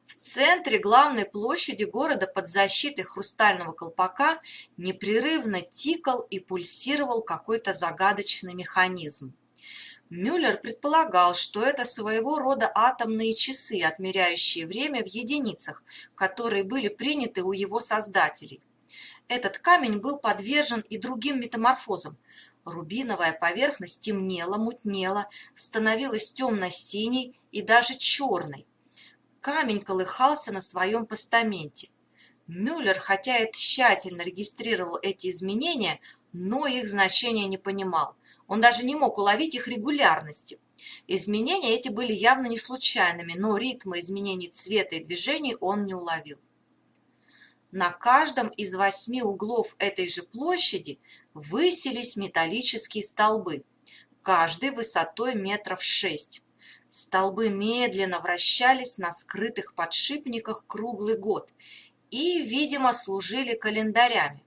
В центре главной площади города под защитой хрустального колпака непрерывно тикал и пульсировал какой-то загадочный механизм. Мюллер предполагал, что это своего рода атомные часы, отмеряющие время в единицах, которые были приняты у его создателей. Этот камень был подвержен и другим метаморфозам, Рубиновая поверхность темнела, мутнела, становилась темно-синей и даже черной. Камень колыхался на своем постаменте. Мюллер, хотя и тщательно регистрировал эти изменения, но их значения не понимал. Он даже не мог уловить их регулярности. Изменения эти были явно не случайными, но ритма изменений цвета и движений он не уловил. На каждом из восьми углов этой же площади высились металлические столбы, каждый высотой метров шесть. Столбы медленно вращались на скрытых подшипниках круглый год и, видимо, служили календарями.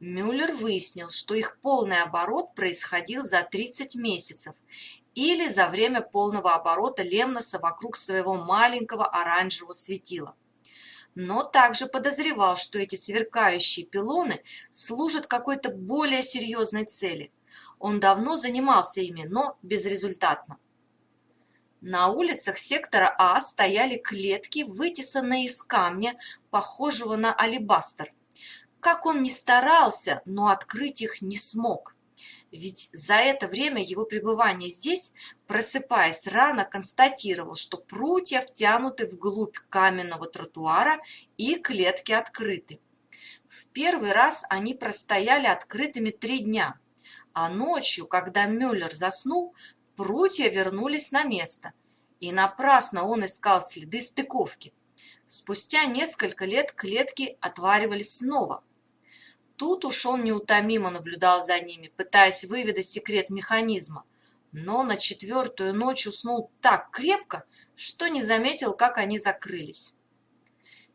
Мюллер выяснил, что их полный оборот происходил за 30 месяцев или за время полного оборота Лемноса вокруг своего маленького оранжевого светила но также подозревал, что эти сверкающие пилоны служат какой-то более серьезной цели. Он давно занимался ими, но безрезультатно. На улицах сектора А стояли клетки, вытесанные из камня, похожего на алебастр. Как он ни старался, но открыть их не смог. Ведь за это время его пребывания здесь, просыпаясь рано, констатировал, что прутья втянуты вглубь каменного тротуара и клетки открыты. В первый раз они простояли открытыми три дня, а ночью, когда Мюллер заснул, прутья вернулись на место, и напрасно он искал следы стыковки. Спустя несколько лет клетки отваривались снова. Тут уж он неутомимо наблюдал за ними, пытаясь выведать секрет механизма, но на четвертую ночь уснул так крепко, что не заметил, как они закрылись.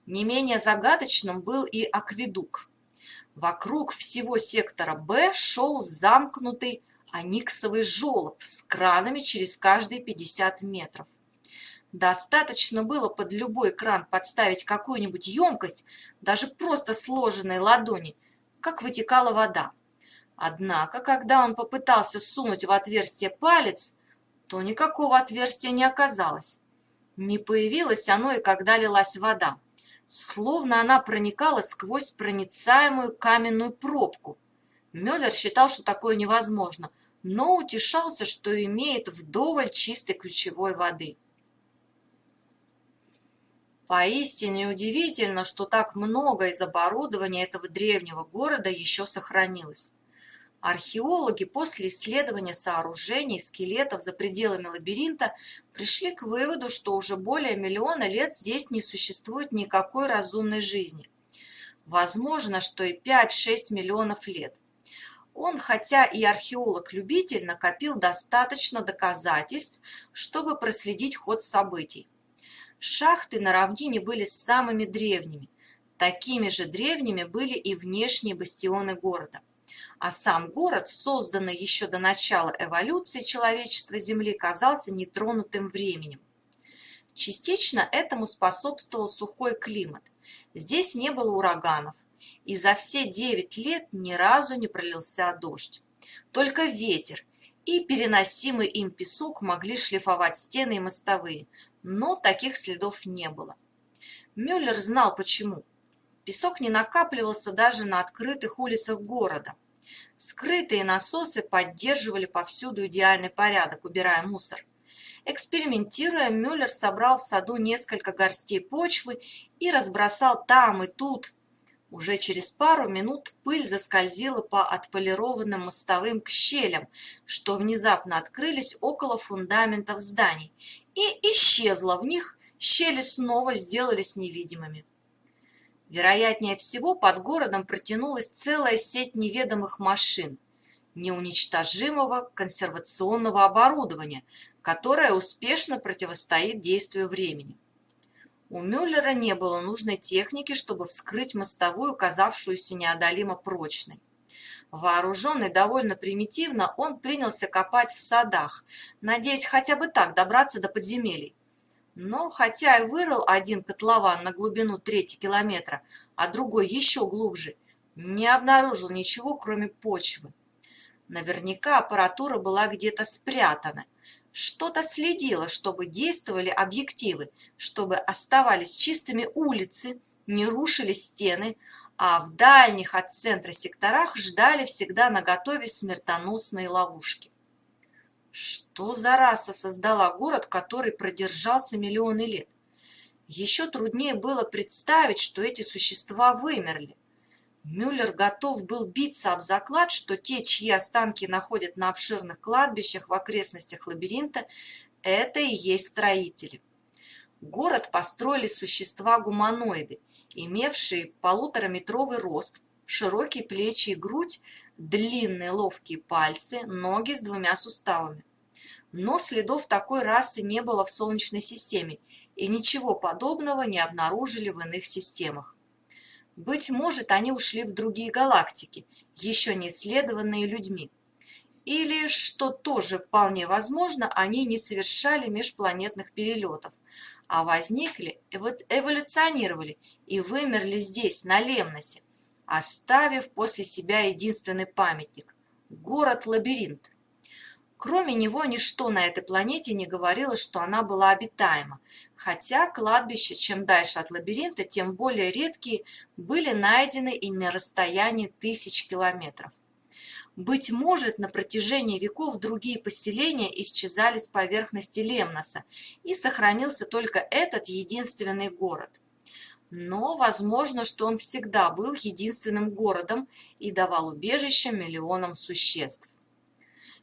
Не менее загадочным был и акведук. Вокруг всего сектора «Б» шел замкнутый аниксовый желоб с кранами через каждые 50 метров. Достаточно было под любой кран подставить какую-нибудь емкость, даже просто сложенной ладони, как вытекала вода. Однако, когда он попытался сунуть в отверстие палец, то никакого отверстия не оказалось. Не появилось оно и когда лилась вода словно она проникала сквозь проницаемую каменную пробку. Мюллер считал, что такое невозможно, но утешался, что имеет вдоволь чистой ключевой воды. Поистине удивительно, что так много из оборудования этого древнего города еще сохранилось. Археологи после исследования сооружений, скелетов за пределами лабиринта пришли к выводу, что уже более миллиона лет здесь не существует никакой разумной жизни. Возможно, что и 5-6 миллионов лет. Он, хотя и археолог-любитель, накопил достаточно доказательств, чтобы проследить ход событий. Шахты на равнине были самыми древними. Такими же древними были и внешние бастионы города а сам город, созданный еще до начала эволюции человечества Земли, казался нетронутым временем. Частично этому способствовал сухой климат. Здесь не было ураганов, и за все 9 лет ни разу не пролился дождь. Только ветер и переносимый им песок могли шлифовать стены и мостовые, но таких следов не было. Мюллер знал почему. Песок не накапливался даже на открытых улицах города. Скрытые насосы поддерживали повсюду идеальный порядок, убирая мусор. Экспериментируя, Мюллер собрал в саду несколько горстей почвы и разбросал там и тут. Уже через пару минут пыль заскользила по отполированным мостовым к щелям, что внезапно открылись около фундаментов зданий, и исчезла в них, щели снова сделались невидимыми. Вероятнее всего, под городом протянулась целая сеть неведомых машин, неуничтожимого консервационного оборудования, которое успешно противостоит действию времени. У Мюллера не было нужной техники, чтобы вскрыть мостовую, казавшуюся неодолимо прочной. Вооруженный довольно примитивно, он принялся копать в садах, надеясь хотя бы так добраться до подземелий. Но хотя и вырыл один котлован на глубину трети километра, а другой еще глубже, не обнаружил ничего, кроме почвы. Наверняка аппаратура была где-то спрятана. Что-то следило, чтобы действовали объективы, чтобы оставались чистыми улицы, не рушились стены, а в дальних от центра секторах ждали всегда наготове смертоносные ловушки. Что за раса создала город, который продержался миллионы лет? Еще труднее было представить, что эти существа вымерли. Мюллер готов был биться об заклад, что те, чьи останки находят на обширных кладбищах в окрестностях лабиринта, это и есть строители. Город построили существа-гуманоиды, имевшие полутораметровый рост, широкие плечи и грудь, длинные ловкие пальцы, ноги с двумя суставами. Но следов такой расы не было в Солнечной системе, и ничего подобного не обнаружили в иных системах. Быть может, они ушли в другие галактики, еще не исследованные людьми. Или, что тоже вполне возможно, они не совершали межпланетных перелетов, а возникли, эволюционировали и вымерли здесь, на Лемносе, оставив после себя единственный памятник – город-лабиринт. Кроме него, ничто на этой планете не говорило, что она была обитаема, хотя кладбища, чем дальше от лабиринта, тем более редкие, были найдены и на расстоянии тысяч километров. Быть может, на протяжении веков другие поселения исчезали с поверхности Лемноса, и сохранился только этот единственный город. Но возможно, что он всегда был единственным городом и давал убежище миллионам существ.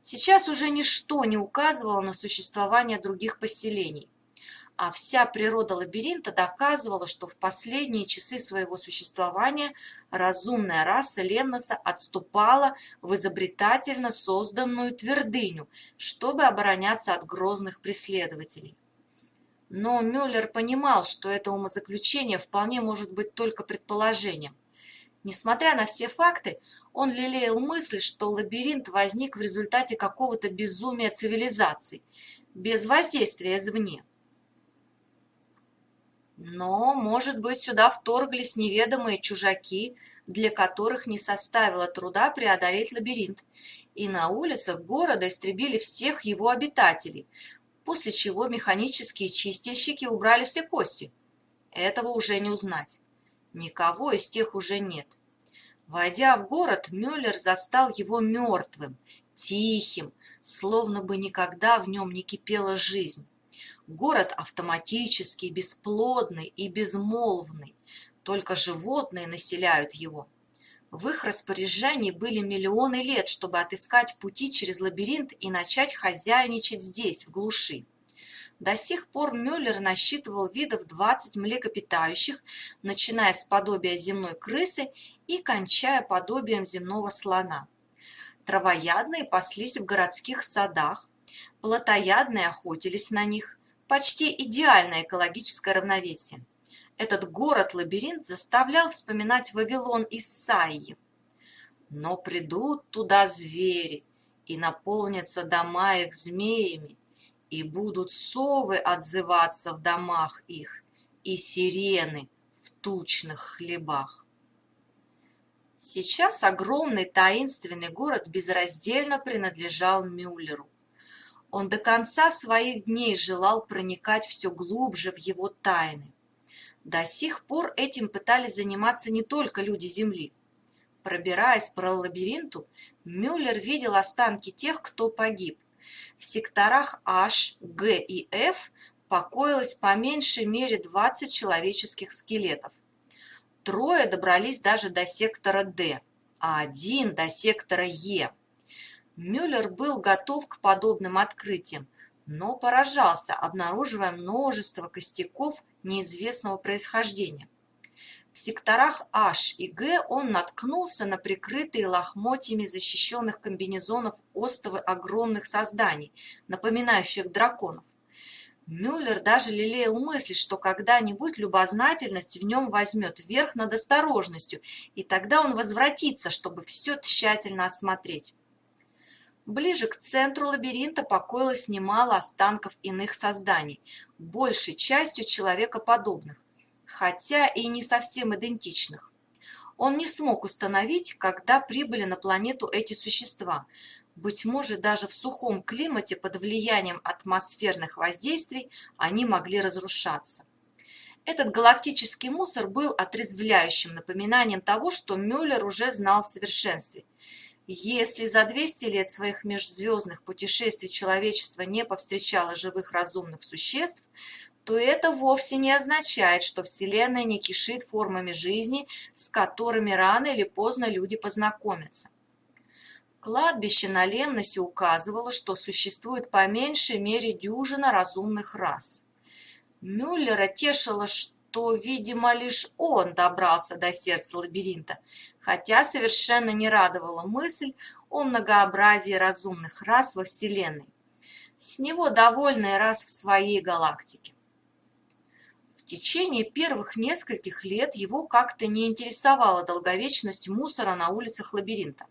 Сейчас уже ничто не указывало на существование других поселений, а вся природа лабиринта доказывала, что в последние часы своего существования разумная раса Ленноса отступала в изобретательно созданную твердыню, чтобы обороняться от грозных преследователей. Но Мюллер понимал, что это умозаключение вполне может быть только предположением. Несмотря на все факты, он лелеял мысль, что лабиринт возник в результате какого-то безумия цивилизаций, без воздействия извне. Но, может быть, сюда вторглись неведомые чужаки, для которых не составило труда преодолеть лабиринт, и на улицах города истребили всех его обитателей, после чего механические чистильщики убрали все кости. Этого уже не узнать. Никого из тех уже нет. Войдя в город, Мюллер застал его мертвым, тихим, словно бы никогда в нем не кипела жизнь. Город автоматический, бесплодный и безмолвный, только животные населяют его. В их распоряжении были миллионы лет, чтобы отыскать пути через лабиринт и начать хозяйничать здесь, в глуши. До сих пор Мюллер насчитывал видов 20 млекопитающих, начиная с подобия земной крысы и кончая подобием земного слона. Травоядные паслись в городских садах, плотоядные охотились на них. Почти идеальное экологическое равновесие. Этот город-лабиринт заставлял вспоминать Вавилон из Саи. Но придут туда звери, и наполнятся дома их змеями, и будут совы отзываться в домах их, и сирены в тучных хлебах. Сейчас огромный таинственный город безраздельно принадлежал Мюллеру. Он до конца своих дней желал проникать все глубже в его тайны. До сих пор этим пытались заниматься не только люди Земли. Пробираясь по лабиринту, Мюллер видел останки тех, кто погиб. В секторах H, G и F покоилось по меньшей мере 20 человеческих скелетов. Трое добрались даже до сектора D, а один до сектора Е. Мюллер был готов к подобным открытиям, но поражался, обнаруживая множество костяков неизвестного происхождения. В секторах H и G он наткнулся на прикрытые лохмотьями защищенных комбинезонов остовы огромных созданий, напоминающих драконов. Мюллер даже лелеял мысль, что когда-нибудь любознательность в нем возьмет верх над осторожностью, и тогда он возвратится, чтобы все тщательно осмотреть. Ближе к центру лабиринта покоилось немало останков иных созданий, большей частью человекоподобных, хотя и не совсем идентичных. Он не смог установить, когда прибыли на планету эти существа – быть может, даже в сухом климате под влиянием атмосферных воздействий они могли разрушаться. Этот галактический мусор был отрезвляющим напоминанием того, что Мюллер уже знал в совершенстве. Если за 200 лет своих межзвездных путешествий человечество не повстречало живых разумных существ, то это вовсе не означает, что Вселенная не кишит формами жизни, с которыми рано или поздно люди познакомятся. Кладбище на Лемносе указывало, что существует по меньшей мере дюжина разумных рас. Мюллера тешило, что, видимо, лишь он добрался до сердца лабиринта, хотя совершенно не радовала мысль о многообразии разумных рас во Вселенной. С него довольный раз в своей галактике. В течение первых нескольких лет его как-то не интересовала долговечность мусора на улицах лабиринта.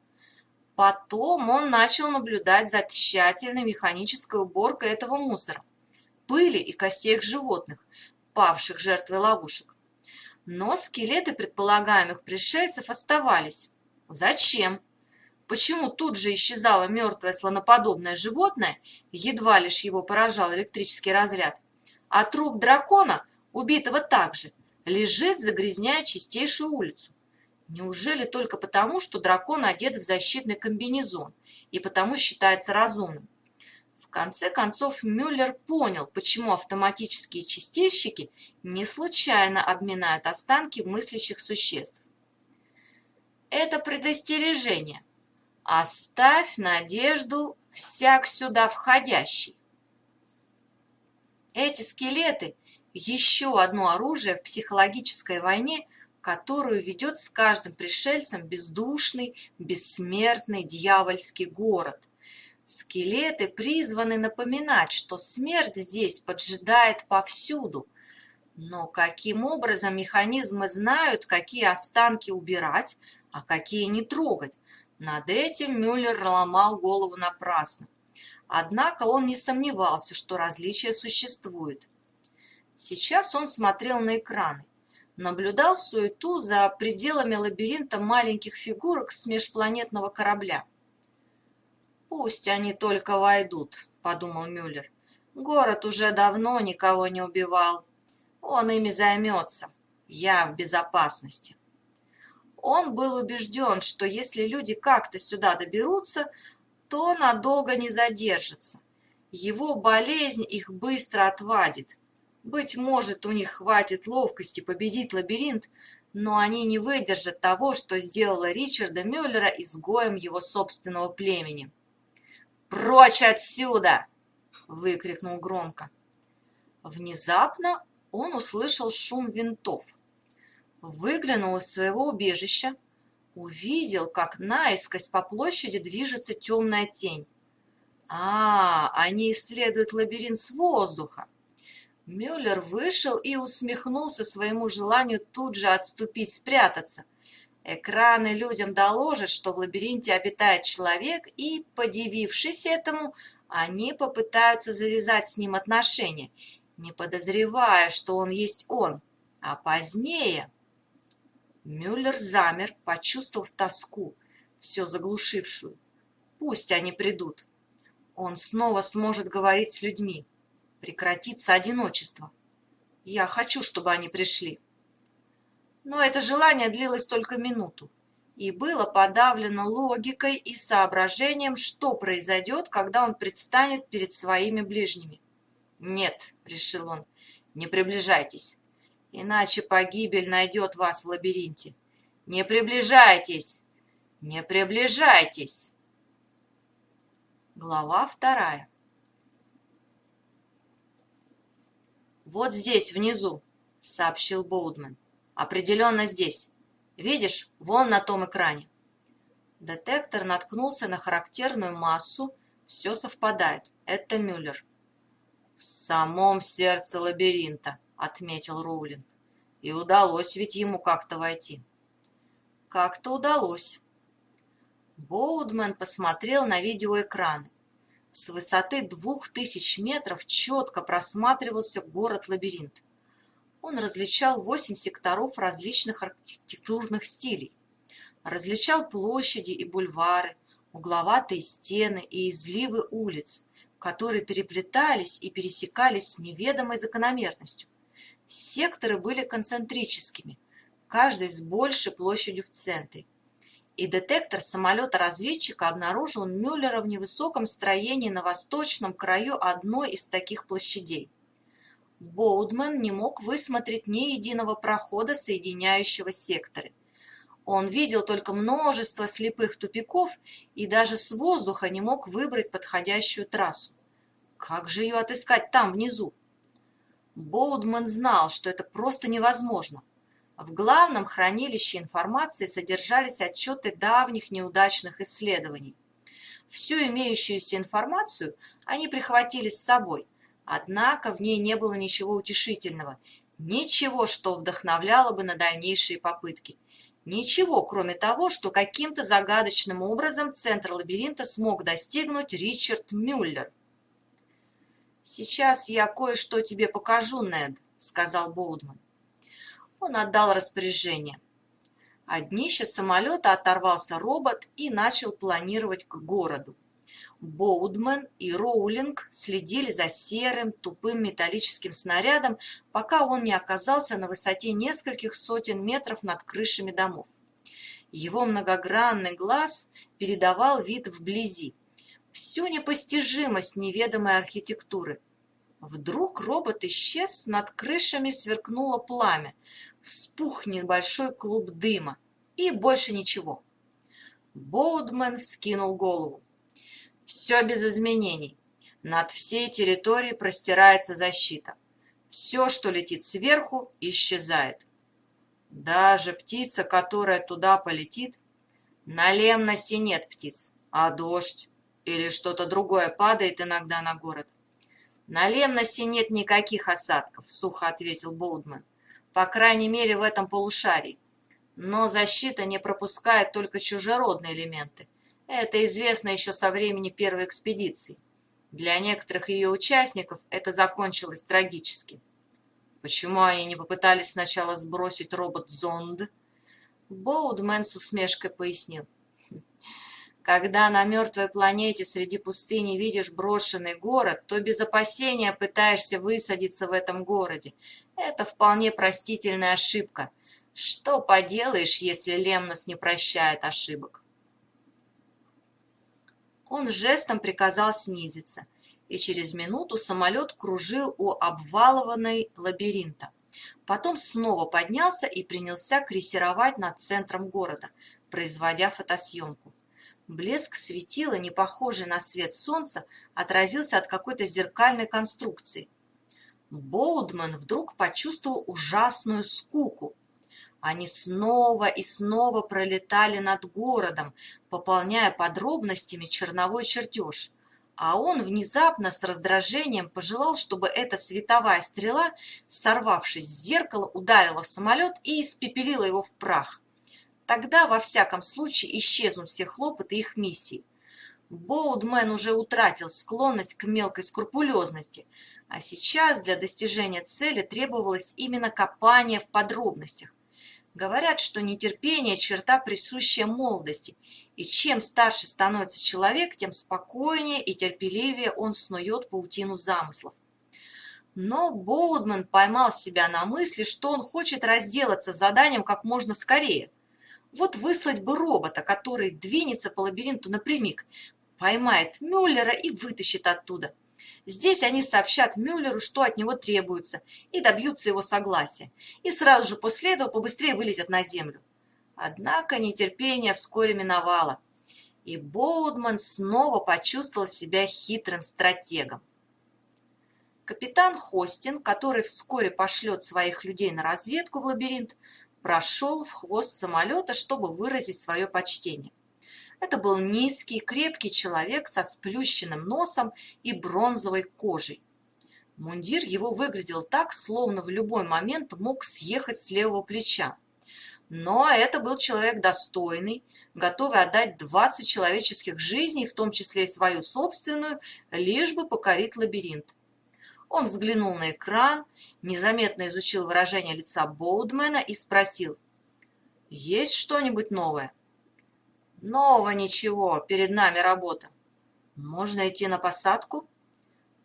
Потом он начал наблюдать за тщательной механической уборкой этого мусора, пыли и костей животных, павших жертвой ловушек. Но скелеты предполагаемых пришельцев оставались. Зачем? почему тут же исчезало мертвое слоноподобное животное, едва лишь его поражал электрический разряд, а труп дракона, убитого также, лежит, загрязняя чистейшую улицу. Неужели только потому, что дракон одет в защитный комбинезон и потому считается разумным? В конце концов Мюллер понял, почему автоматические чистильщики не случайно обминают останки мыслящих существ. Это предостережение. Оставь надежду всяк сюда входящий. Эти скелеты – еще одно оружие в психологической войне – которую ведет с каждым пришельцем бездушный, бессмертный дьявольский город. Скелеты призваны напоминать, что смерть здесь поджидает повсюду. Но каким образом механизмы знают, какие останки убирать, а какие не трогать? Над этим Мюллер ломал голову напрасно. Однако он не сомневался, что различия существуют. Сейчас он смотрел на экраны наблюдал суету за пределами лабиринта маленьких фигурок с межпланетного корабля. «Пусть они только войдут», — подумал Мюллер. «Город уже давно никого не убивал. Он ими займется. Я в безопасности». Он был убежден, что если люди как-то сюда доберутся, то надолго не задержатся. Его болезнь их быстро отвадит. Быть может, у них хватит ловкости победить лабиринт, но они не выдержат того, что сделало Ричарда Мюллера изгоем его собственного племени. «Прочь отсюда!» – выкрикнул громко. Внезапно он услышал шум винтов. Выглянул из своего убежища, увидел, как наискось по площади движется темная тень. А, они исследуют лабиринт с воздуха. Мюллер вышел и усмехнулся своему желанию тут же отступить, спрятаться. Экраны людям доложат, что в лабиринте обитает человек, и, подивившись этому, они попытаются завязать с ним отношения, не подозревая, что он есть он. А позднее... Мюллер замер, почувствовав тоску, все заглушившую. Пусть они придут. Он снова сможет говорить с людьми прекратится одиночество. Я хочу, чтобы они пришли. Но это желание длилось только минуту и было подавлено логикой и соображением, что произойдет, когда он предстанет перед своими ближними. «Нет», — решил он, — «не приближайтесь, иначе погибель найдет вас в лабиринте. Не приближайтесь! Не приближайтесь!» Глава вторая «Вот здесь, внизу», — сообщил Боудман. «Определенно здесь. Видишь, вон на том экране». Детектор наткнулся на характерную массу. Все совпадает. Это Мюллер. «В самом сердце лабиринта», — отметил Роулинг. «И удалось ведь ему как-то войти». «Как-то удалось». Боудман посмотрел на видеоэкраны. С высоты двух тысяч метров четко просматривался город-лабиринт. Он различал восемь секторов различных архитектурных стилей. Различал площади и бульвары, угловатые стены и изливы улиц, которые переплетались и пересекались с неведомой закономерностью. Секторы были концентрическими, каждый с большей площадью в центре – и детектор самолета-разведчика обнаружил Мюллера в невысоком строении на восточном краю одной из таких площадей. Боудман не мог высмотреть ни единого прохода, соединяющего секторы. Он видел только множество слепых тупиков и даже с воздуха не мог выбрать подходящую трассу. Как же ее отыскать там, внизу? Боудман знал, что это просто невозможно. В главном хранилище информации содержались отчеты давних неудачных исследований. Всю имеющуюся информацию они прихватили с собой, однако в ней не было ничего утешительного, ничего, что вдохновляло бы на дальнейшие попытки. Ничего, кроме того, что каким-то загадочным образом центр лабиринта смог достигнуть Ричард Мюллер. «Сейчас я кое-что тебе покажу, Нед», — сказал Боудман. Он отдал распоряжение. От днища самолета оторвался робот и начал планировать к городу. Боудмен и Роулинг следили за серым, тупым металлическим снарядом, пока он не оказался на высоте нескольких сотен метров над крышами домов. Его многогранный глаз передавал вид вблизи, всю непостижимость неведомой архитектуры. Вдруг робот исчез, над крышами сверкнуло пламя, вспух небольшой клуб дыма, и больше ничего. Боудмен вскинул голову. Все без изменений. Над всей территорией простирается защита. Все, что летит сверху, исчезает. Даже птица, которая туда полетит, на Лемносе нет птиц, а дождь или что-то другое падает иногда на город. На Лемносе нет никаких осадков, сухо ответил Болдман. По крайней мере, в этом полушарии. Но защита не пропускает только чужеродные элементы. Это известно еще со времени первой экспедиции. Для некоторых ее участников это закончилось трагически. Почему они не попытались сначала сбросить робот-зонд? Боудмен с усмешкой пояснил. Когда на мертвой планете среди пустыни видишь брошенный город, то без опасения пытаешься высадиться в этом городе. Это вполне простительная ошибка. Что поделаешь, если Лемнос не прощает ошибок? Он жестом приказал снизиться, и через минуту самолет кружил у обвалованной лабиринта. Потом снова поднялся и принялся крейсеровать над центром города, производя фотосъемку. Блеск светила, не похожий на свет солнца, отразился от какой-то зеркальной конструкции. Боудман вдруг почувствовал ужасную скуку. Они снова и снова пролетали над городом, пополняя подробностями черновой чертеж. А он внезапно с раздражением пожелал, чтобы эта световая стрела, сорвавшись с зеркала, ударила в самолет и испепелила его в прах. Тогда, во всяком случае, исчезнут все хлопоты их миссии. Боудмен уже утратил склонность к мелкой скрупулезности, а сейчас для достижения цели требовалось именно копание в подробностях. Говорят, что нетерпение – черта, присущая молодости, и чем старше становится человек, тем спокойнее и терпеливее он снует паутину замыслов. Но Боудман поймал себя на мысли, что он хочет разделаться с заданием как можно скорее. Вот выслать бы робота, который двинется по лабиринту напрямик, поймает Мюллера и вытащит оттуда – Здесь они сообщат Мюллеру, что от него требуется, и добьются его согласия, и сразу же после этого побыстрее вылезят на землю. Однако нетерпение вскоре миновало, и Боудман снова почувствовал себя хитрым стратегом. Капитан Хостин, который вскоре пошлет своих людей на разведку в лабиринт, прошел в хвост самолета, чтобы выразить свое почтение. Это был низкий, крепкий человек со сплющенным носом и бронзовой кожей. Мундир его выглядел так, словно в любой момент мог съехать с левого плеча. Но это был человек достойный, готовый отдать 20 человеческих жизней, в том числе и свою собственную, лишь бы покорить лабиринт. Он взглянул на экран, незаметно изучил выражение лица Боудмена и спросил, «Есть что-нибудь новое?» Нового ничего, перед нами работа. Можно идти на посадку?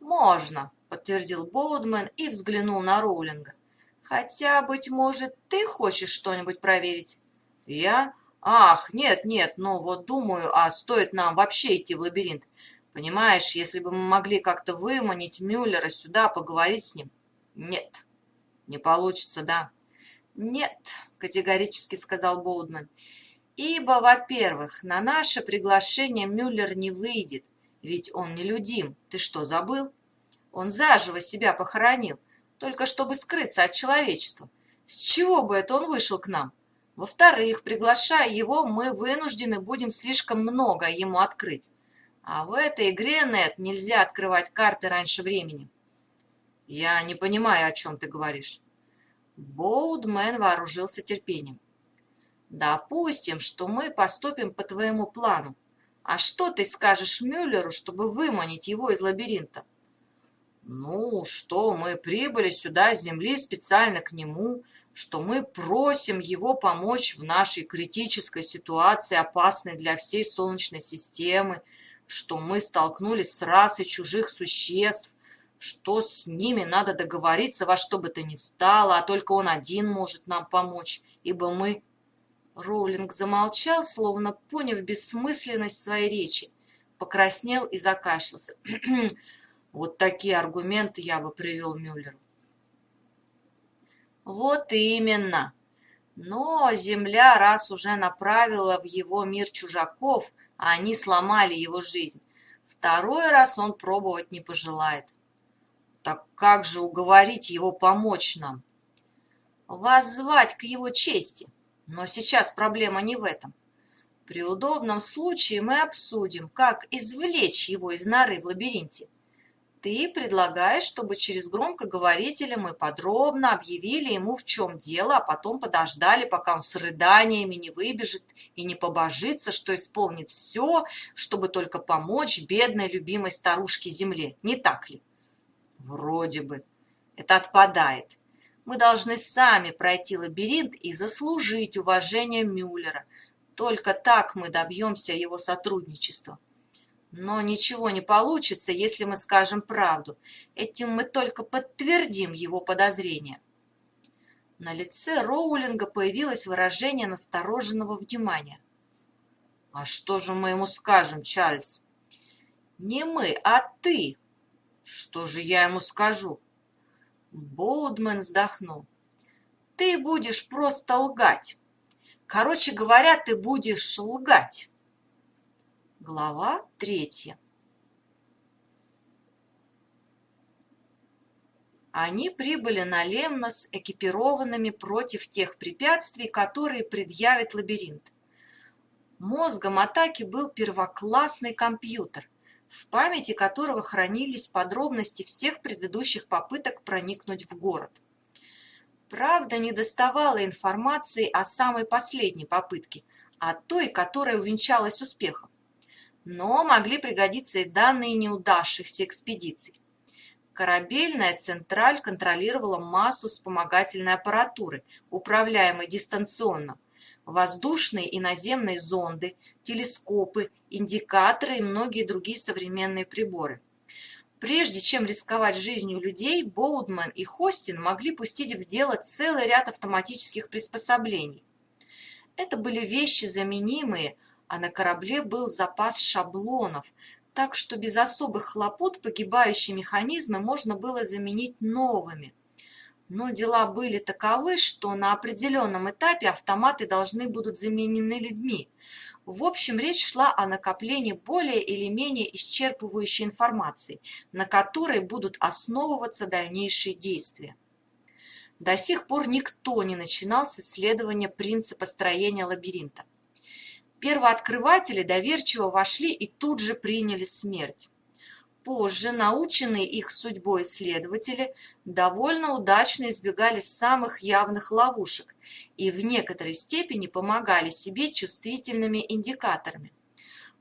Можно, подтвердил Боудмен и взглянул на Роулинга. Хотя, быть может, ты хочешь что-нибудь проверить? Я? Ах, нет, нет, ну вот думаю, а стоит нам вообще идти в лабиринт. Понимаешь, если бы мы могли как-то выманить Мюллера сюда, поговорить с ним. Нет, не получится, да? Нет, категорически сказал Боудмен. Ибо, во-первых, на наше приглашение Мюллер не выйдет, ведь он нелюдим. Ты что, забыл? Он заживо себя похоронил, только чтобы скрыться от человечества. С чего бы это он вышел к нам? Во-вторых, приглашая его, мы вынуждены будем слишком много ему открыть. А в этой игре, нет, нельзя открывать карты раньше времени. Я не понимаю, о чем ты говоришь. Боудмен вооружился терпением. Допустим, что мы поступим по твоему плану. А что ты скажешь Мюллеру, чтобы выманить его из лабиринта? Ну, что мы прибыли сюда с земли специально к нему, что мы просим его помочь в нашей критической ситуации, опасной для всей Солнечной системы, что мы столкнулись с расой чужих существ, что с ними надо договориться во что бы то ни стало, а только он один может нам помочь, ибо мы...» Роулинг замолчал, словно поняв бессмысленность своей речи, покраснел и закашлялся. «Вот такие аргументы я бы привел Мюллеру. Вот именно. Но земля раз уже направила в его мир чужаков, а они сломали его жизнь, второй раз он пробовать не пожелает. Так как же уговорить его помочь нам? Воззвать к его чести. Но сейчас проблема не в этом. При удобном случае мы обсудим, как извлечь его из норы в лабиринте. Ты предлагаешь, чтобы через громкоговорителя мы подробно объявили ему, в чем дело, а потом подождали, пока он с рыданиями не выбежит и не побожится, что исполнит все, чтобы только помочь бедной любимой старушке Земле. Не так ли? Вроде бы. Это отпадает. Мы должны сами пройти лабиринт и заслужить уважение Мюллера. Только так мы добьемся его сотрудничества. Но ничего не получится, если мы скажем правду. Этим мы только подтвердим его подозрения. На лице Роулинга появилось выражение настороженного внимания. «А что же мы ему скажем, Чарльз?» «Не мы, а ты!» «Что же я ему скажу?» Боудмен вздохнул. «Ты будешь просто лгать. Короче говоря, ты будешь лгать». Глава третья. Они прибыли на Лемнос экипированными против тех препятствий, которые предъявит лабиринт. Мозгом атаки был первоклассный компьютер, в памяти которого хранились подробности всех предыдущих попыток проникнуть в город. Правда, не доставало информации о самой последней попытке, о той, которая увенчалась успехом но могли пригодиться и данные неудавшихся экспедиций. Корабельная централь контролировала массу вспомогательной аппаратуры, управляемой дистанционно, воздушные и наземные зонды, телескопы, индикаторы и многие другие современные приборы. Прежде чем рисковать жизнью людей, Боудман и Хостин могли пустить в дело целый ряд автоматических приспособлений. Это были вещи заменимые – а на корабле был запас шаблонов, так что без особых хлопот погибающие механизмы можно было заменить новыми. Но дела были таковы, что на определенном этапе автоматы должны будут заменены людьми. В общем, речь шла о накоплении более или менее исчерпывающей информации, на которой будут основываться дальнейшие действия. До сих пор никто не начинал с исследования принципа строения лабиринта. Первооткрыватели доверчиво вошли и тут же приняли смерть. Позже наученные их судьбой исследователи довольно удачно избегали самых явных ловушек и в некоторой степени помогали себе чувствительными индикаторами.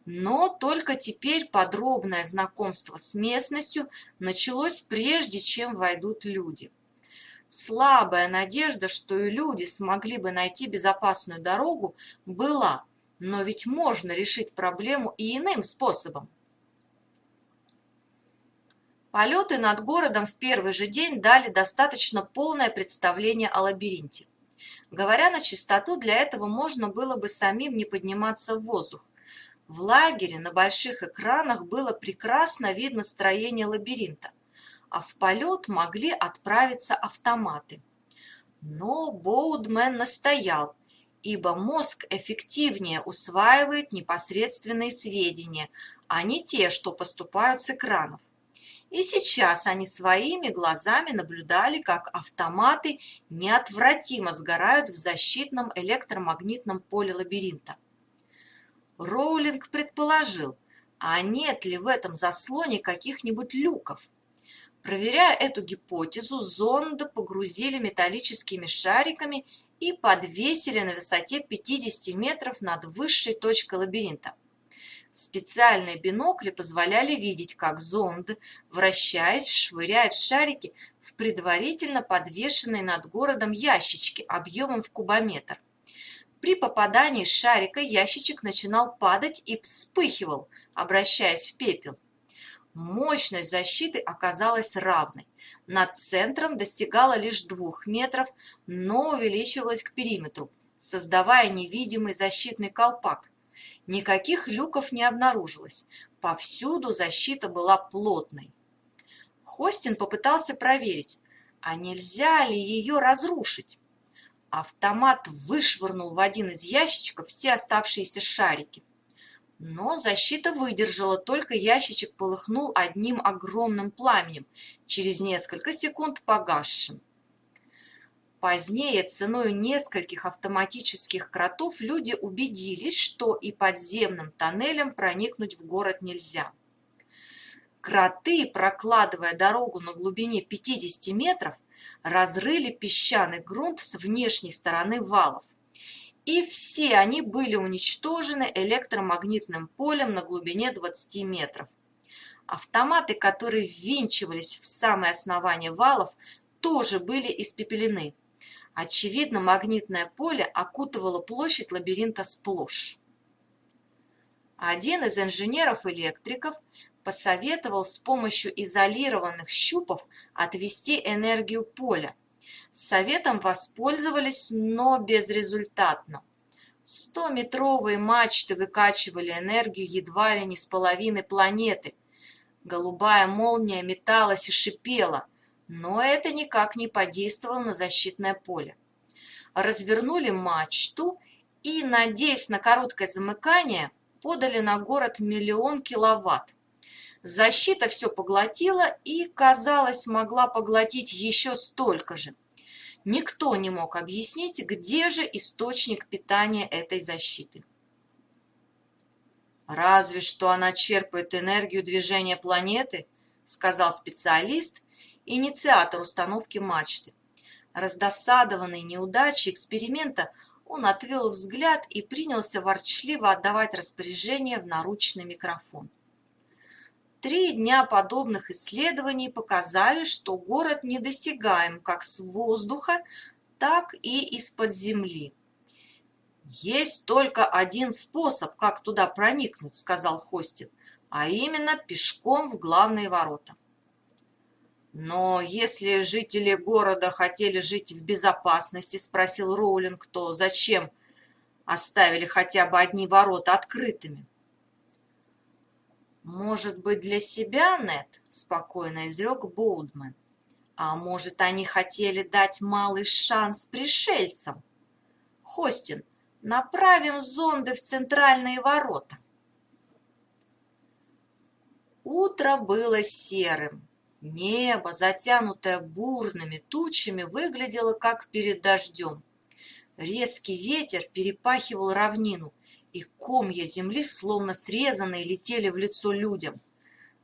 Но только теперь подробное знакомство с местностью началось прежде, чем войдут люди. Слабая надежда, что и люди смогли бы найти безопасную дорогу, была, но ведь можно решить проблему и иным способом. Полеты над городом в первый же день дали достаточно полное представление о лабиринте. Говоря на чистоту, для этого можно было бы самим не подниматься в воздух. В лагере на больших экранах было прекрасно видно строение лабиринта, а в полет могли отправиться автоматы. Но Боудмен настоял, ибо мозг эффективнее усваивает непосредственные сведения, а не те, что поступают с экранов. И сейчас они своими глазами наблюдали, как автоматы неотвратимо сгорают в защитном электромагнитном поле лабиринта. Роулинг предположил, а нет ли в этом заслоне каких-нибудь люков. Проверяя эту гипотезу, зонд погрузили металлическими шариками и подвесили на высоте 50 метров над высшей точкой лабиринта. Специальные бинокли позволяли видеть, как зонд, вращаясь, швыряет шарики в предварительно подвешенные над городом ящички объемом в кубометр. При попадании шарика ящичек начинал падать и вспыхивал, обращаясь в пепел. Мощность защиты оказалась равной. Над центром достигала лишь двух метров, но увеличивалась к периметру, создавая невидимый защитный колпак. Никаких люков не обнаружилось. Повсюду защита была плотной. Хостин попытался проверить, а нельзя ли ее разрушить. Автомат вышвырнул в один из ящичков все оставшиеся шарики. Но защита выдержала, только ящичек полыхнул одним огромным пламенем, через несколько секунд погасшим. Позднее ценой нескольких автоматических кротов люди убедились, что и подземным тоннелем проникнуть в город нельзя. Кроты, прокладывая дорогу на глубине 50 метров, разрыли песчаный грунт с внешней стороны валов – и все они были уничтожены электромагнитным полем на глубине 20 метров. Автоматы, которые ввинчивались в самое основание валов, тоже были испепелены. Очевидно, магнитное поле окутывало площадь лабиринта сплошь. Один из инженеров-электриков посоветовал с помощью изолированных щупов отвести энергию поля, Советом воспользовались, но безрезультатно. Стометровые мачты выкачивали энергию едва ли не с половины планеты. Голубая молния металась и шипела, но это никак не подействовало на защитное поле. Развернули мачту и, надеясь на короткое замыкание, подали на город миллион киловатт. Защита все поглотила и, казалось, могла поглотить еще столько же. Никто не мог объяснить, где же источник питания этой защиты. «Разве что она черпает энергию движения планеты», сказал специалист, инициатор установки мачты. Раздосадованный неудачей эксперимента, он отвел взгляд и принялся ворчливо отдавать распоряжение в наручный микрофон. Три дня подобных исследований показали, что город недосягаем как с воздуха, так и из-под земли. «Есть только один способ, как туда проникнуть», — сказал Хостин, «а именно пешком в главные ворота». «Но если жители города хотели жить в безопасности, — спросил Роулинг, — то зачем оставили хотя бы одни ворота открытыми?» «Может быть, для себя, Нет?» – спокойно изрек Боудман. «А может, они хотели дать малый шанс пришельцам? Хостин, направим зонды в центральные ворота». Утро было серым. Небо, затянутое бурными тучами, выглядело как перед дождем. Резкий ветер перепахивал равнину, и комья земли, словно срезанные, летели в лицо людям.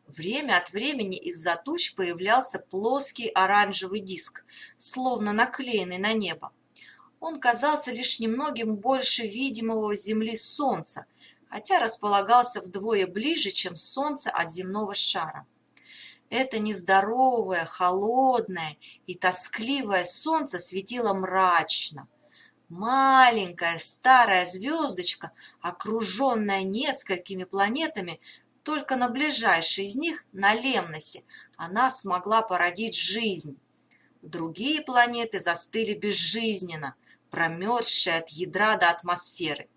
Время от времени из-за туч появлялся плоский оранжевый диск, словно наклеенный на небо. Он казался лишь немногим больше видимого Земли Солнца, хотя располагался вдвое ближе, чем Солнце от земного шара. Это нездоровое, холодное и тоскливое Солнце светило мрачно, Маленькая старая звездочка, окруженная несколькими планетами, только на ближайшей из них, на Лемносе, она смогла породить жизнь. Другие планеты застыли безжизненно, промерзшие от ядра до атмосферы.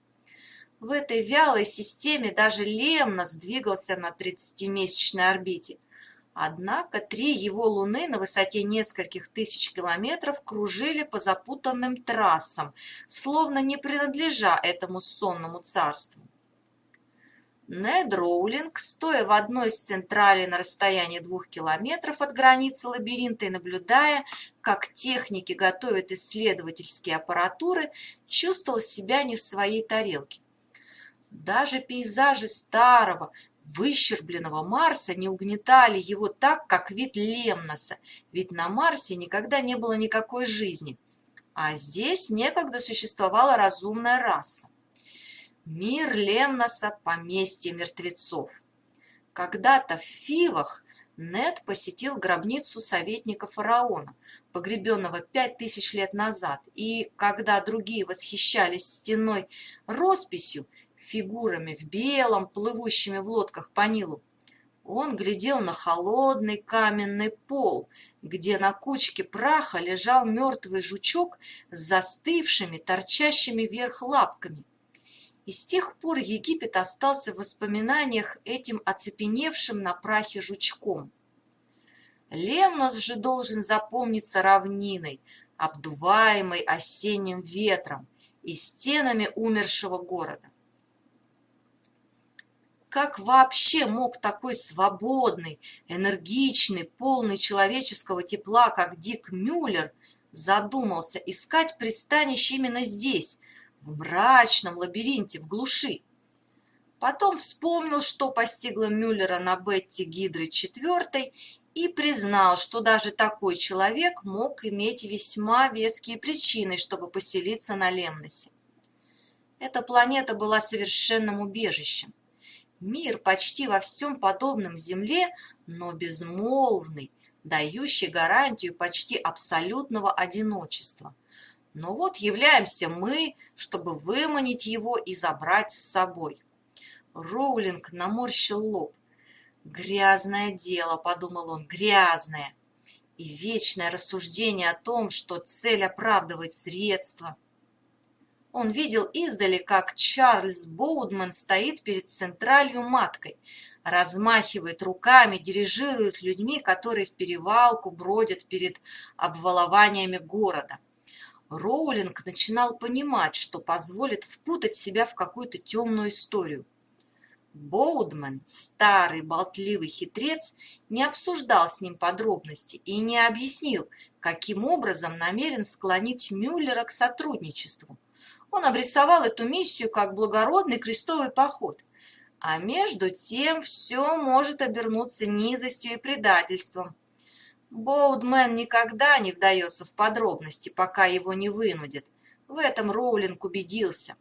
В этой вялой системе даже Лемнос двигался на 30-месячной орбите – Однако три его луны на высоте нескольких тысяч километров кружили по запутанным трассам, словно не принадлежа этому сонному царству. Нед Роулинг, стоя в одной из централей на расстоянии двух километров от границы лабиринта и наблюдая, как техники готовят исследовательские аппаратуры, чувствовал себя не в своей тарелке. Даже пейзажи старого, выщербленного Марса не угнетали его так, как вид Лемноса, ведь на Марсе никогда не было никакой жизни, а здесь некогда существовала разумная раса. Мир Лемноса – поместье мертвецов. Когда-то в Фивах Нед посетил гробницу советника фараона, погребенного пять тысяч лет назад, и, когда другие восхищались стеной росписью, фигурами в белом, плывущими в лодках по Нилу, он глядел на холодный каменный пол, где на кучке праха лежал мертвый жучок с застывшими, торчащими вверх лапками. И с тех пор Египет остался в воспоминаниях этим оцепеневшим на прахе жучком. Лемнос же должен запомниться равниной, обдуваемой осенним ветром и стенами умершего города. Как вообще мог такой свободный, энергичный, полный человеческого тепла, как Дик Мюллер, задумался искать пристанище именно здесь, в мрачном лабиринте, в глуши. Потом вспомнил, что постигло Мюллера на Бетти Гидры четвертой, и признал, что даже такой человек мог иметь весьма веские причины, чтобы поселиться на Лемносе. Эта планета была совершенным убежищем. Мир почти во всем подобном Земле, но безмолвный, дающий гарантию почти абсолютного одиночества. Но вот являемся мы, чтобы выманить его и забрать с собой. Роулинг наморщил лоб. «Грязное дело», — подумал он, — «грязное». И вечное рассуждение о том, что цель оправдывает средства. Он видел издали, как Чарльз Боудман стоит перед централью маткой, размахивает руками, дирижирует людьми, которые в перевалку бродят перед обвалованиями города. Роулинг начинал понимать, что позволит впутать себя в какую-то темную историю. Боудман, старый болтливый хитрец, не обсуждал с ним подробности и не объяснил, каким образом намерен склонить Мюллера к сотрудничеству. Он обрисовал эту миссию как благородный крестовый поход. А между тем все может обернуться низостью и предательством. Боудмен никогда не вдается в подробности, пока его не вынудят. В этом Роулинг убедился.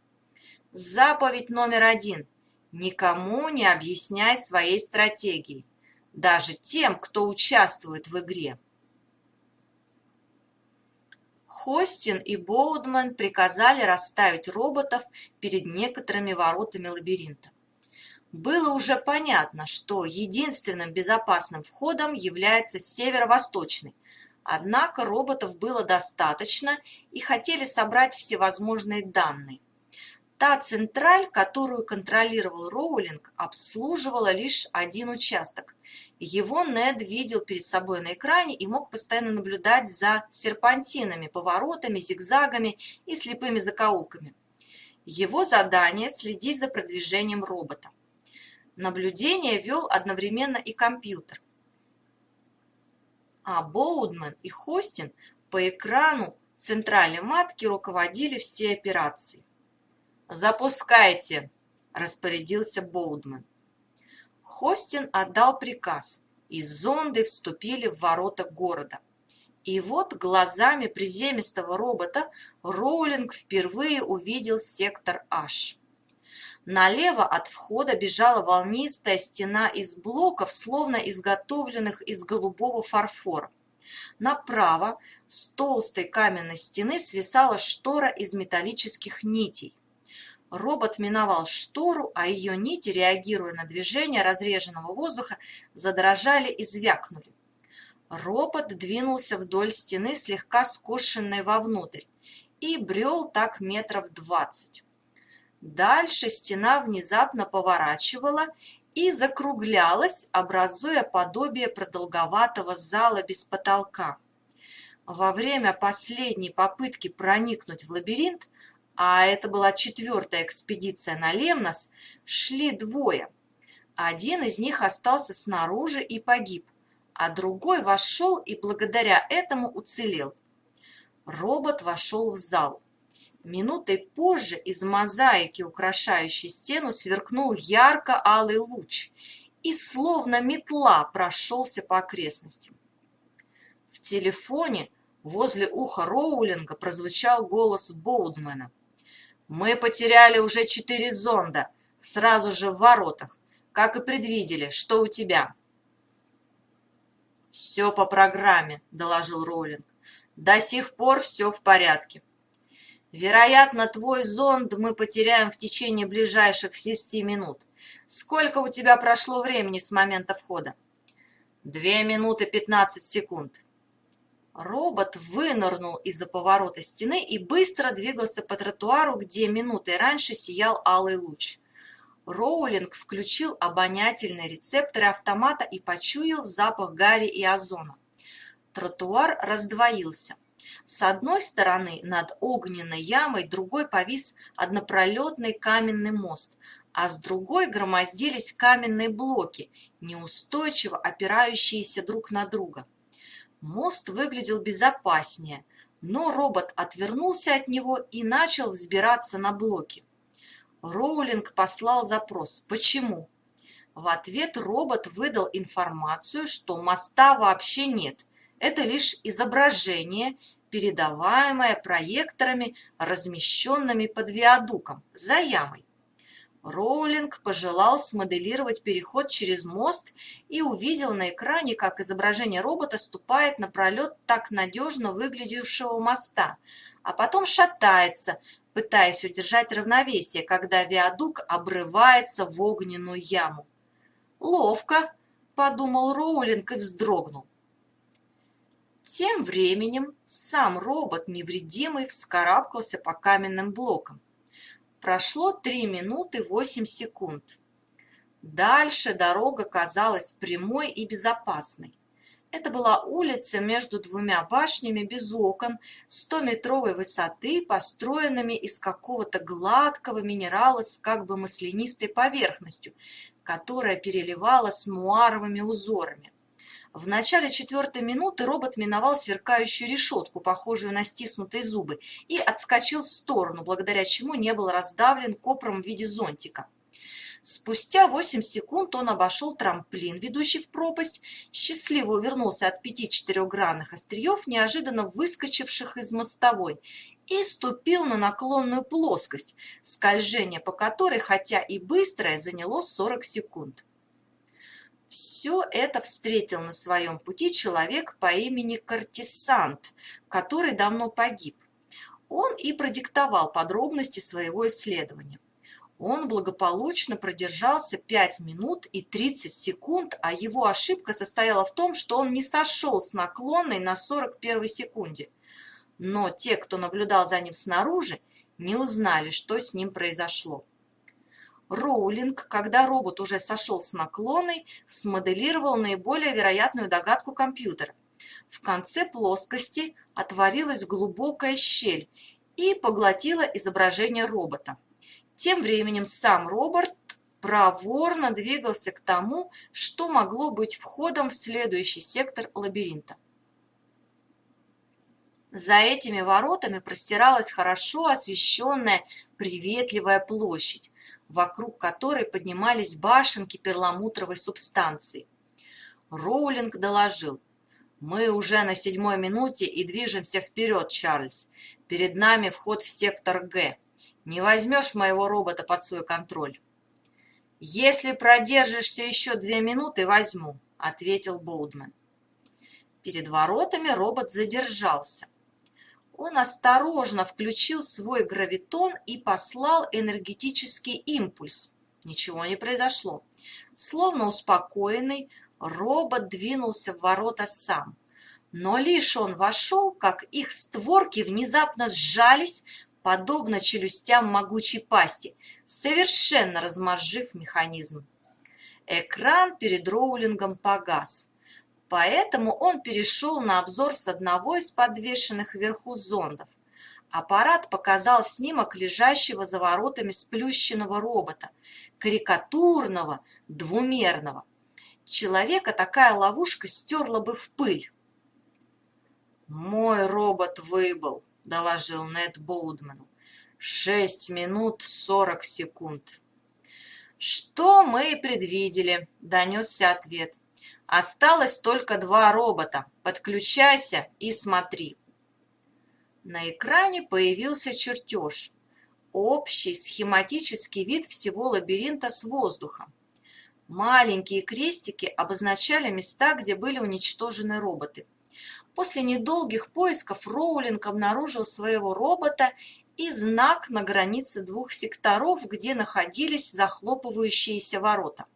Заповедь номер один. Никому не объясняй своей стратегии. Даже тем, кто участвует в игре. Хостин и Боудман приказали расставить роботов перед некоторыми воротами лабиринта. Было уже понятно, что единственным безопасным входом является северо-восточный, однако роботов было достаточно и хотели собрать всевозможные данные. Та централь, которую контролировал Роулинг, обслуживала лишь один участок, его Нед видел перед собой на экране и мог постоянно наблюдать за серпантинами, поворотами, зигзагами и слепыми закоулками. Его задание – следить за продвижением робота. Наблюдение вел одновременно и компьютер. А Боудман и Хостин по экрану центральной матки руководили всей операцией. «Запускайте!» – распорядился Боудман. Хостин отдал приказ, и зонды вступили в ворота города. И вот глазами приземистого робота Роулинг впервые увидел сектор H. Налево от входа бежала волнистая стена из блоков, словно изготовленных из голубого фарфора. Направо с толстой каменной стены свисала штора из металлических нитей. Робот миновал штору, а ее нити, реагируя на движение разреженного воздуха, задрожали и звякнули. Робот двинулся вдоль стены, слегка скошенной вовнутрь, и брел так метров двадцать. Дальше стена внезапно поворачивала и закруглялась, образуя подобие продолговатого зала без потолка. Во время последней попытки проникнуть в лабиринт а это была четвертая экспедиция на Лемнос, шли двое. Один из них остался снаружи и погиб, а другой вошел и благодаря этому уцелел. Робот вошел в зал. Минутой позже из мозаики, украшающей стену, сверкнул ярко-алый луч и словно метла прошелся по окрестностям. В телефоне возле уха Роулинга прозвучал голос Боудмена. Мы потеряли уже четыре зонда, сразу же в воротах, как и предвидели. Что у тебя?» «Все по программе», — доложил Роулинг. «До сих пор все в порядке. Вероятно, твой зонд мы потеряем в течение ближайших шести минут. Сколько у тебя прошло времени с момента входа?» «Две минуты пятнадцать секунд». Робот вынырнул из-за поворота стены и быстро двигался по тротуару, где минутой раньше сиял алый луч. Роулинг включил обонятельные рецепторы автомата и почуял запах гари и озона. Тротуар раздвоился. С одной стороны над огненной ямой другой повис однопролетный каменный мост, а с другой громоздились каменные блоки, неустойчиво опирающиеся друг на друга. Мост выглядел безопаснее, но робот отвернулся от него и начал взбираться на блоки. Роулинг послал запрос «Почему?». В ответ робот выдал информацию, что моста вообще нет. Это лишь изображение, передаваемое проекторами, размещенными под виадуком, за ямой. Роулинг пожелал смоделировать переход через мост и увидел на экране, как изображение робота ступает на пролет так надежно выглядевшего моста, а потом шатается, пытаясь удержать равновесие, когда виадук обрывается в огненную яму. «Ловко», — подумал Роулинг и вздрогнул. Тем временем сам робот невредимый вскарабкался по каменным блокам. Прошло 3 минуты 8 секунд. Дальше дорога казалась прямой и безопасной. Это была улица между двумя башнями без окон, 100-метровой высоты, построенными из какого-то гладкого минерала с как бы маслянистой поверхностью, которая переливалась муаровыми узорами. В начале четвертой минуты робот миновал сверкающую решетку, похожую на стиснутые зубы, и отскочил в сторону, благодаря чему не был раздавлен копром в виде зонтика. Спустя 8 секунд он обошел трамплин, ведущий в пропасть, счастливо увернулся от пяти четырехгранных остриев, неожиданно выскочивших из мостовой, и ступил на наклонную плоскость, скольжение по которой, хотя и быстрое, заняло 40 секунд. Все это встретил на своем пути человек по имени Картисант, который давно погиб. Он и продиктовал подробности своего исследования. Он благополучно продержался 5 минут и 30 секунд, а его ошибка состояла в том, что он не сошел с наклонной на 41 секунде. Но те, кто наблюдал за ним снаружи, не узнали, что с ним произошло. Роулинг, когда робот уже сошел с наклонной, смоделировал наиболее вероятную догадку компьютера. В конце плоскости отворилась глубокая щель и поглотила изображение робота. Тем временем сам робот проворно двигался к тому, что могло быть входом в следующий сектор лабиринта. За этими воротами простиралась хорошо освещенная приветливая площадь, вокруг которой поднимались башенки перламутровой субстанции. Роулинг доложил. «Мы уже на седьмой минуте и движемся вперед, Чарльз. Перед нами вход в сектор Г. Не возьмешь моего робота под свой контроль?» «Если продержишься еще две минуты, возьму», — ответил Болдман. Перед воротами робот задержался. Он осторожно включил свой гравитон и послал энергетический импульс. Ничего не произошло. Словно успокоенный, робот двинулся в ворота сам. Но лишь он вошел, как их створки внезапно сжались, подобно челюстям могучей пасти, совершенно размозжив механизм. Экран перед роулингом погас. Поэтому он перешел на обзор с одного из подвешенных вверху зондов. Аппарат показал снимок лежащего за воротами сплющенного робота, карикатурного, двумерного. Человека такая ловушка стерла бы в пыль. «Мой робот выбыл», — доложил Нед Боудману. «Шесть минут сорок секунд». «Что мы и предвидели», — донесся ответ. Осталось только два робота. Подключайся и смотри. На экране появился чертеж. общий схематический вид всего лабиринта с воздухом. Маленькие крестики обозначали места, где были уничтожены роботы. После недолгих поисков Роулинг обнаружил своего робота и знак на границе двух секторов, где находились захлопывающиеся ворота.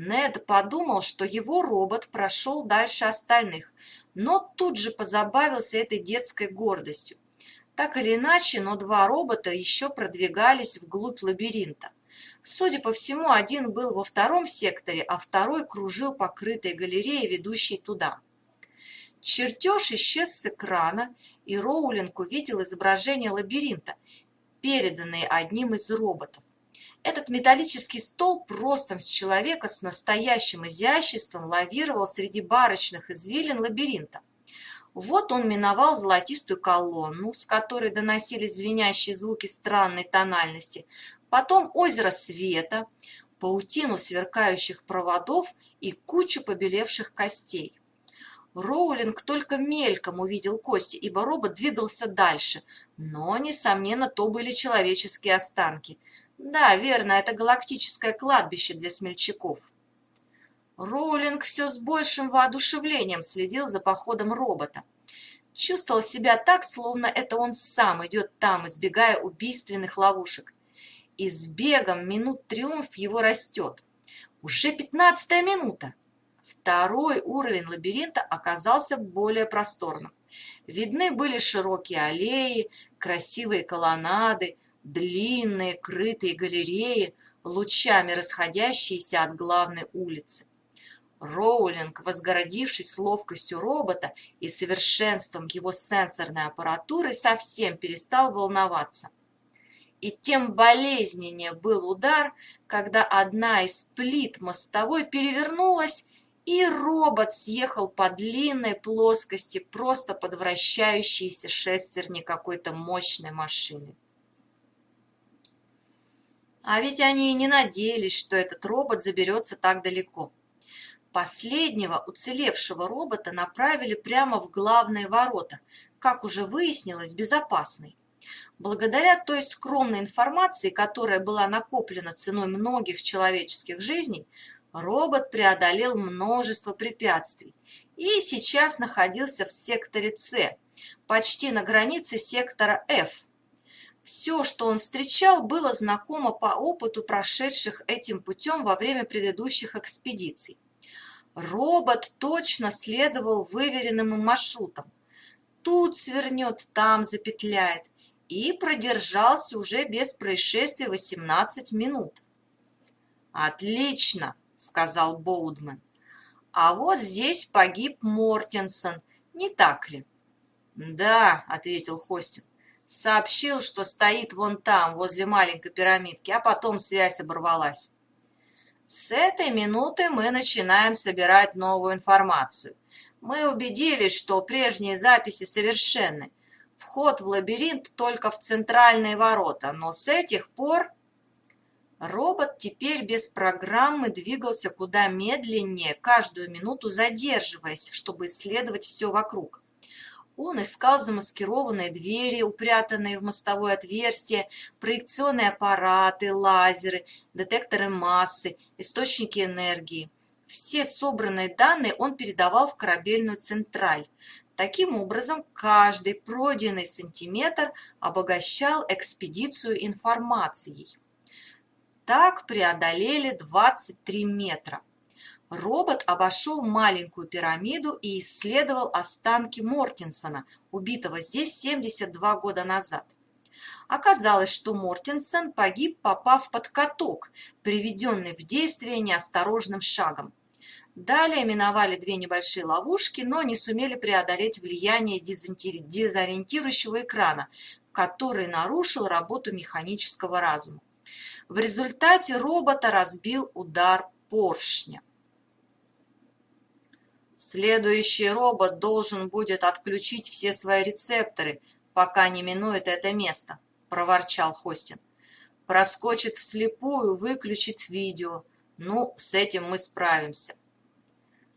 Нед подумал, что его робот прошел дальше остальных, но тут же позабавился этой детской гордостью. Так или иначе, но два робота еще продвигались вглубь лабиринта. Судя по всему, один был во втором секторе, а второй кружил по крытой галерее, ведущей туда. Чертеж исчез с экрана, и Роулинг увидел изображение лабиринта, переданное одним из роботов. Этот металлический стол ростом с человека с настоящим изяществом лавировал среди барочных извилин лабиринта. Вот он миновал золотистую колонну, с которой доносились звенящие звуки странной тональности, потом озеро света, паутину сверкающих проводов и кучу побелевших костей. Роулинг только мельком увидел кости, ибо робот двигался дальше, но, несомненно, то были человеческие останки. Да, верно, это галактическое кладбище для смельчаков. Роулинг все с большим воодушевлением следил за походом робота. Чувствовал себя так, словно это он сам идет там, избегая убийственных ловушек. И с бегом минут триумф его растет. Уже пятнадцатая минута. Второй уровень лабиринта оказался более просторным. Видны были широкие аллеи, красивые колоннады, длинные крытые галереи, лучами расходящиеся от главной улицы. Роулинг, возгородившись ловкостью робота и совершенством его сенсорной аппаратуры, совсем перестал волноваться. И тем болезненнее был удар, когда одна из плит мостовой перевернулась и робот съехал по длинной плоскости просто под вращающиеся шестерни какой-то мощной машины. А ведь они и не надеялись, что этот робот заберется так далеко. Последнего уцелевшего робота направили прямо в главные ворота, как уже выяснилось, безопасный. Благодаря той скромной информации, которая была накоплена ценой многих человеческих жизней, робот преодолел множество препятствий и сейчас находился в секторе С, почти на границе сектора F. Все, что он встречал, было знакомо по опыту прошедших этим путем во время предыдущих экспедиций. Робот точно следовал выверенным маршрутам. Тут свернет, там запетляет. И продержался уже без происшествий 18 минут. «Отлично!» сказал Боудман. А вот здесь погиб Мортенсон, не так ли? Да, ответил Хостин. Сообщил, что стоит вон там, возле маленькой пирамидки, а потом связь оборвалась. С этой минуты мы начинаем собирать новую информацию. Мы убедились, что прежние записи совершенны. Вход в лабиринт только в центральные ворота, но с этих пор Робот теперь без программы двигался куда медленнее, каждую минуту задерживаясь, чтобы исследовать все вокруг. Он искал замаскированные двери, упрятанные в мостовое отверстие, проекционные аппараты, лазеры, детекторы массы, источники энергии. Все собранные данные он передавал в корабельную централь. Таким образом, каждый пройденный сантиметр обогащал экспедицию информацией. Так преодолели 23 метра. Робот обошел маленькую пирамиду и исследовал останки Мортенсона, убитого здесь 72 года назад. Оказалось, что Мортенсон погиб, попав под каток, приведенный в действие неосторожным шагом. Далее миновали две небольшие ловушки, но не сумели преодолеть влияние дезориентирующего экрана, который нарушил работу механического разума. В результате робота разбил удар поршня. Следующий робот должен будет отключить все свои рецепторы, пока не минует это место, проворчал Хостин. Проскочит вслепую, выключит видео. Ну, с этим мы справимся.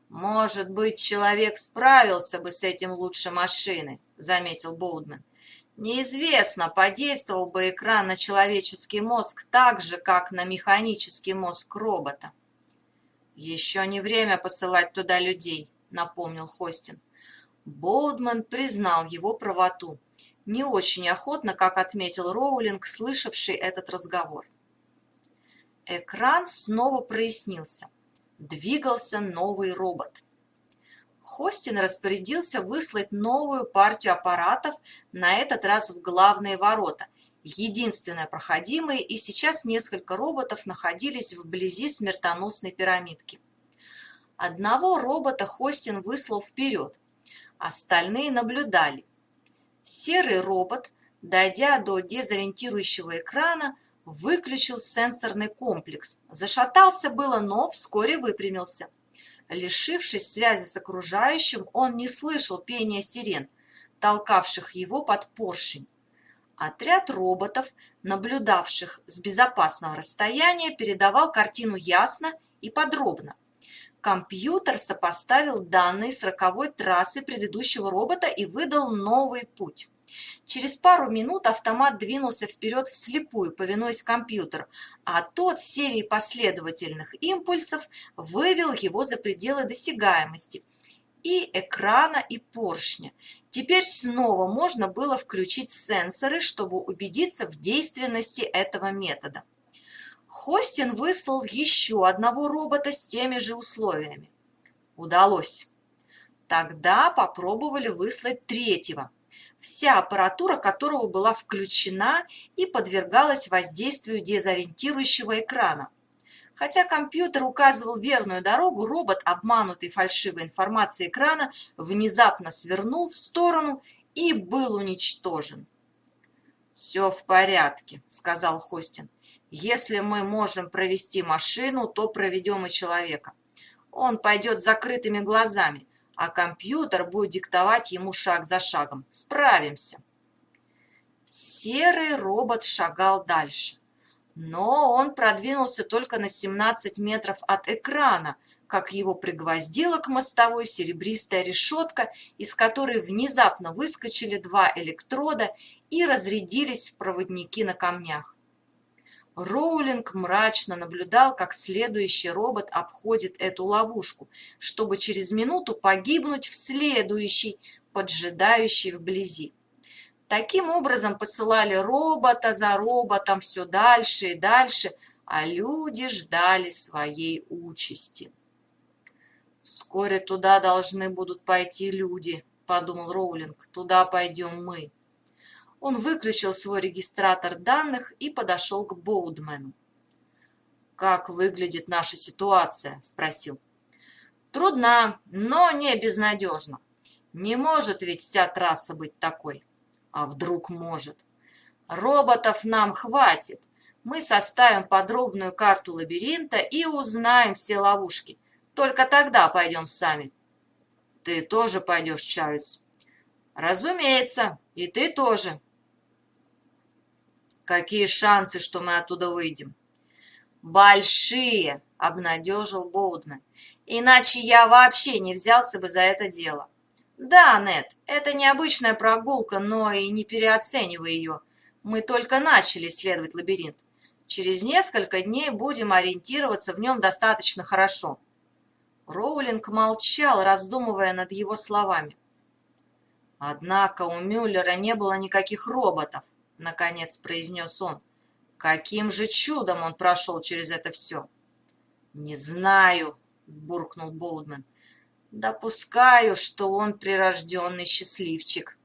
Может быть, человек справился бы с этим лучше машины, заметил Боудман. Неизвестно, подействовал бы экран на человеческий мозг так же, как на механический мозг робота. «Еще не время посылать туда людей», — напомнил Хостин. Боудман признал его правоту. Не очень охотно, как отметил Роулинг, слышавший этот разговор. Экран снова прояснился. Двигался новый робот. Хостин распорядился выслать новую партию аппаратов, на этот раз в главные ворота, единственное проходимое, и сейчас несколько роботов находились вблизи смертоносной пирамидки. Одного робота Хостин выслал вперед, остальные наблюдали. Серый робот, дойдя до дезориентирующего экрана, выключил сенсорный комплекс. Зашатался было, но вскоре выпрямился. Лишившись связи с окружающим, он не слышал пения сирен, толкавших его под поршень. Отряд роботов, наблюдавших с безопасного расстояния, передавал картину ясно и подробно. Компьютер сопоставил данные с роковой трассы предыдущего робота и выдал новый путь. Через пару минут автомат двинулся вперед вслепую, повинуясь компьютеру, а тот серией последовательных импульсов вывел его за пределы досягаемости и экрана, и поршня. Теперь снова можно было включить сенсоры, чтобы убедиться в действенности этого метода. Хостин выслал еще одного робота с теми же условиями. Удалось. Тогда попробовали выслать третьего – вся аппаратура которого была включена и подвергалась воздействию дезориентирующего экрана. Хотя компьютер указывал верную дорогу, робот, обманутый фальшивой информацией экрана, внезапно свернул в сторону и был уничтожен. «Все в порядке», — сказал Хостин. «Если мы можем провести машину, то проведем и человека. Он пойдет с закрытыми глазами, а компьютер будет диктовать ему шаг за шагом. Справимся. Серый робот шагал дальше. Но он продвинулся только на 17 метров от экрана, как его пригвоздила к мостовой серебристая решетка, из которой внезапно выскочили два электрода и разрядились в проводники на камнях. Роулинг мрачно наблюдал, как следующий робот обходит эту ловушку, чтобы через минуту погибнуть в следующей, поджидающей вблизи. Таким образом посылали робота за роботом все дальше и дальше, а люди ждали своей участи. «Вскоре туда должны будут пойти люди», — подумал Роулинг. «Туда пойдем мы». Он выключил свой регистратор данных и подошел к Боудмену. «Как выглядит наша ситуация?» – спросил. «Трудна, но не безнадежна. Не может ведь вся трасса быть такой. А вдруг может? Роботов нам хватит. Мы составим подробную карту лабиринта и узнаем все ловушки. Только тогда пойдем сами». «Ты тоже пойдешь, Чарльз?» «Разумеется, и ты тоже», Какие шансы, что мы оттуда выйдем? Большие, обнадежил Боудман. Иначе я вообще не взялся бы за это дело. Да, Нет, это необычная прогулка, но и не переоценивай ее. Мы только начали исследовать лабиринт. Через несколько дней будем ориентироваться в нем достаточно хорошо. Роулинг молчал, раздумывая над его словами. Однако у Мюллера не было никаких роботов наконец произнес он. Каким же чудом он прошел через это все? Не знаю, буркнул Боудман. Допускаю, что он прирожденный счастливчик.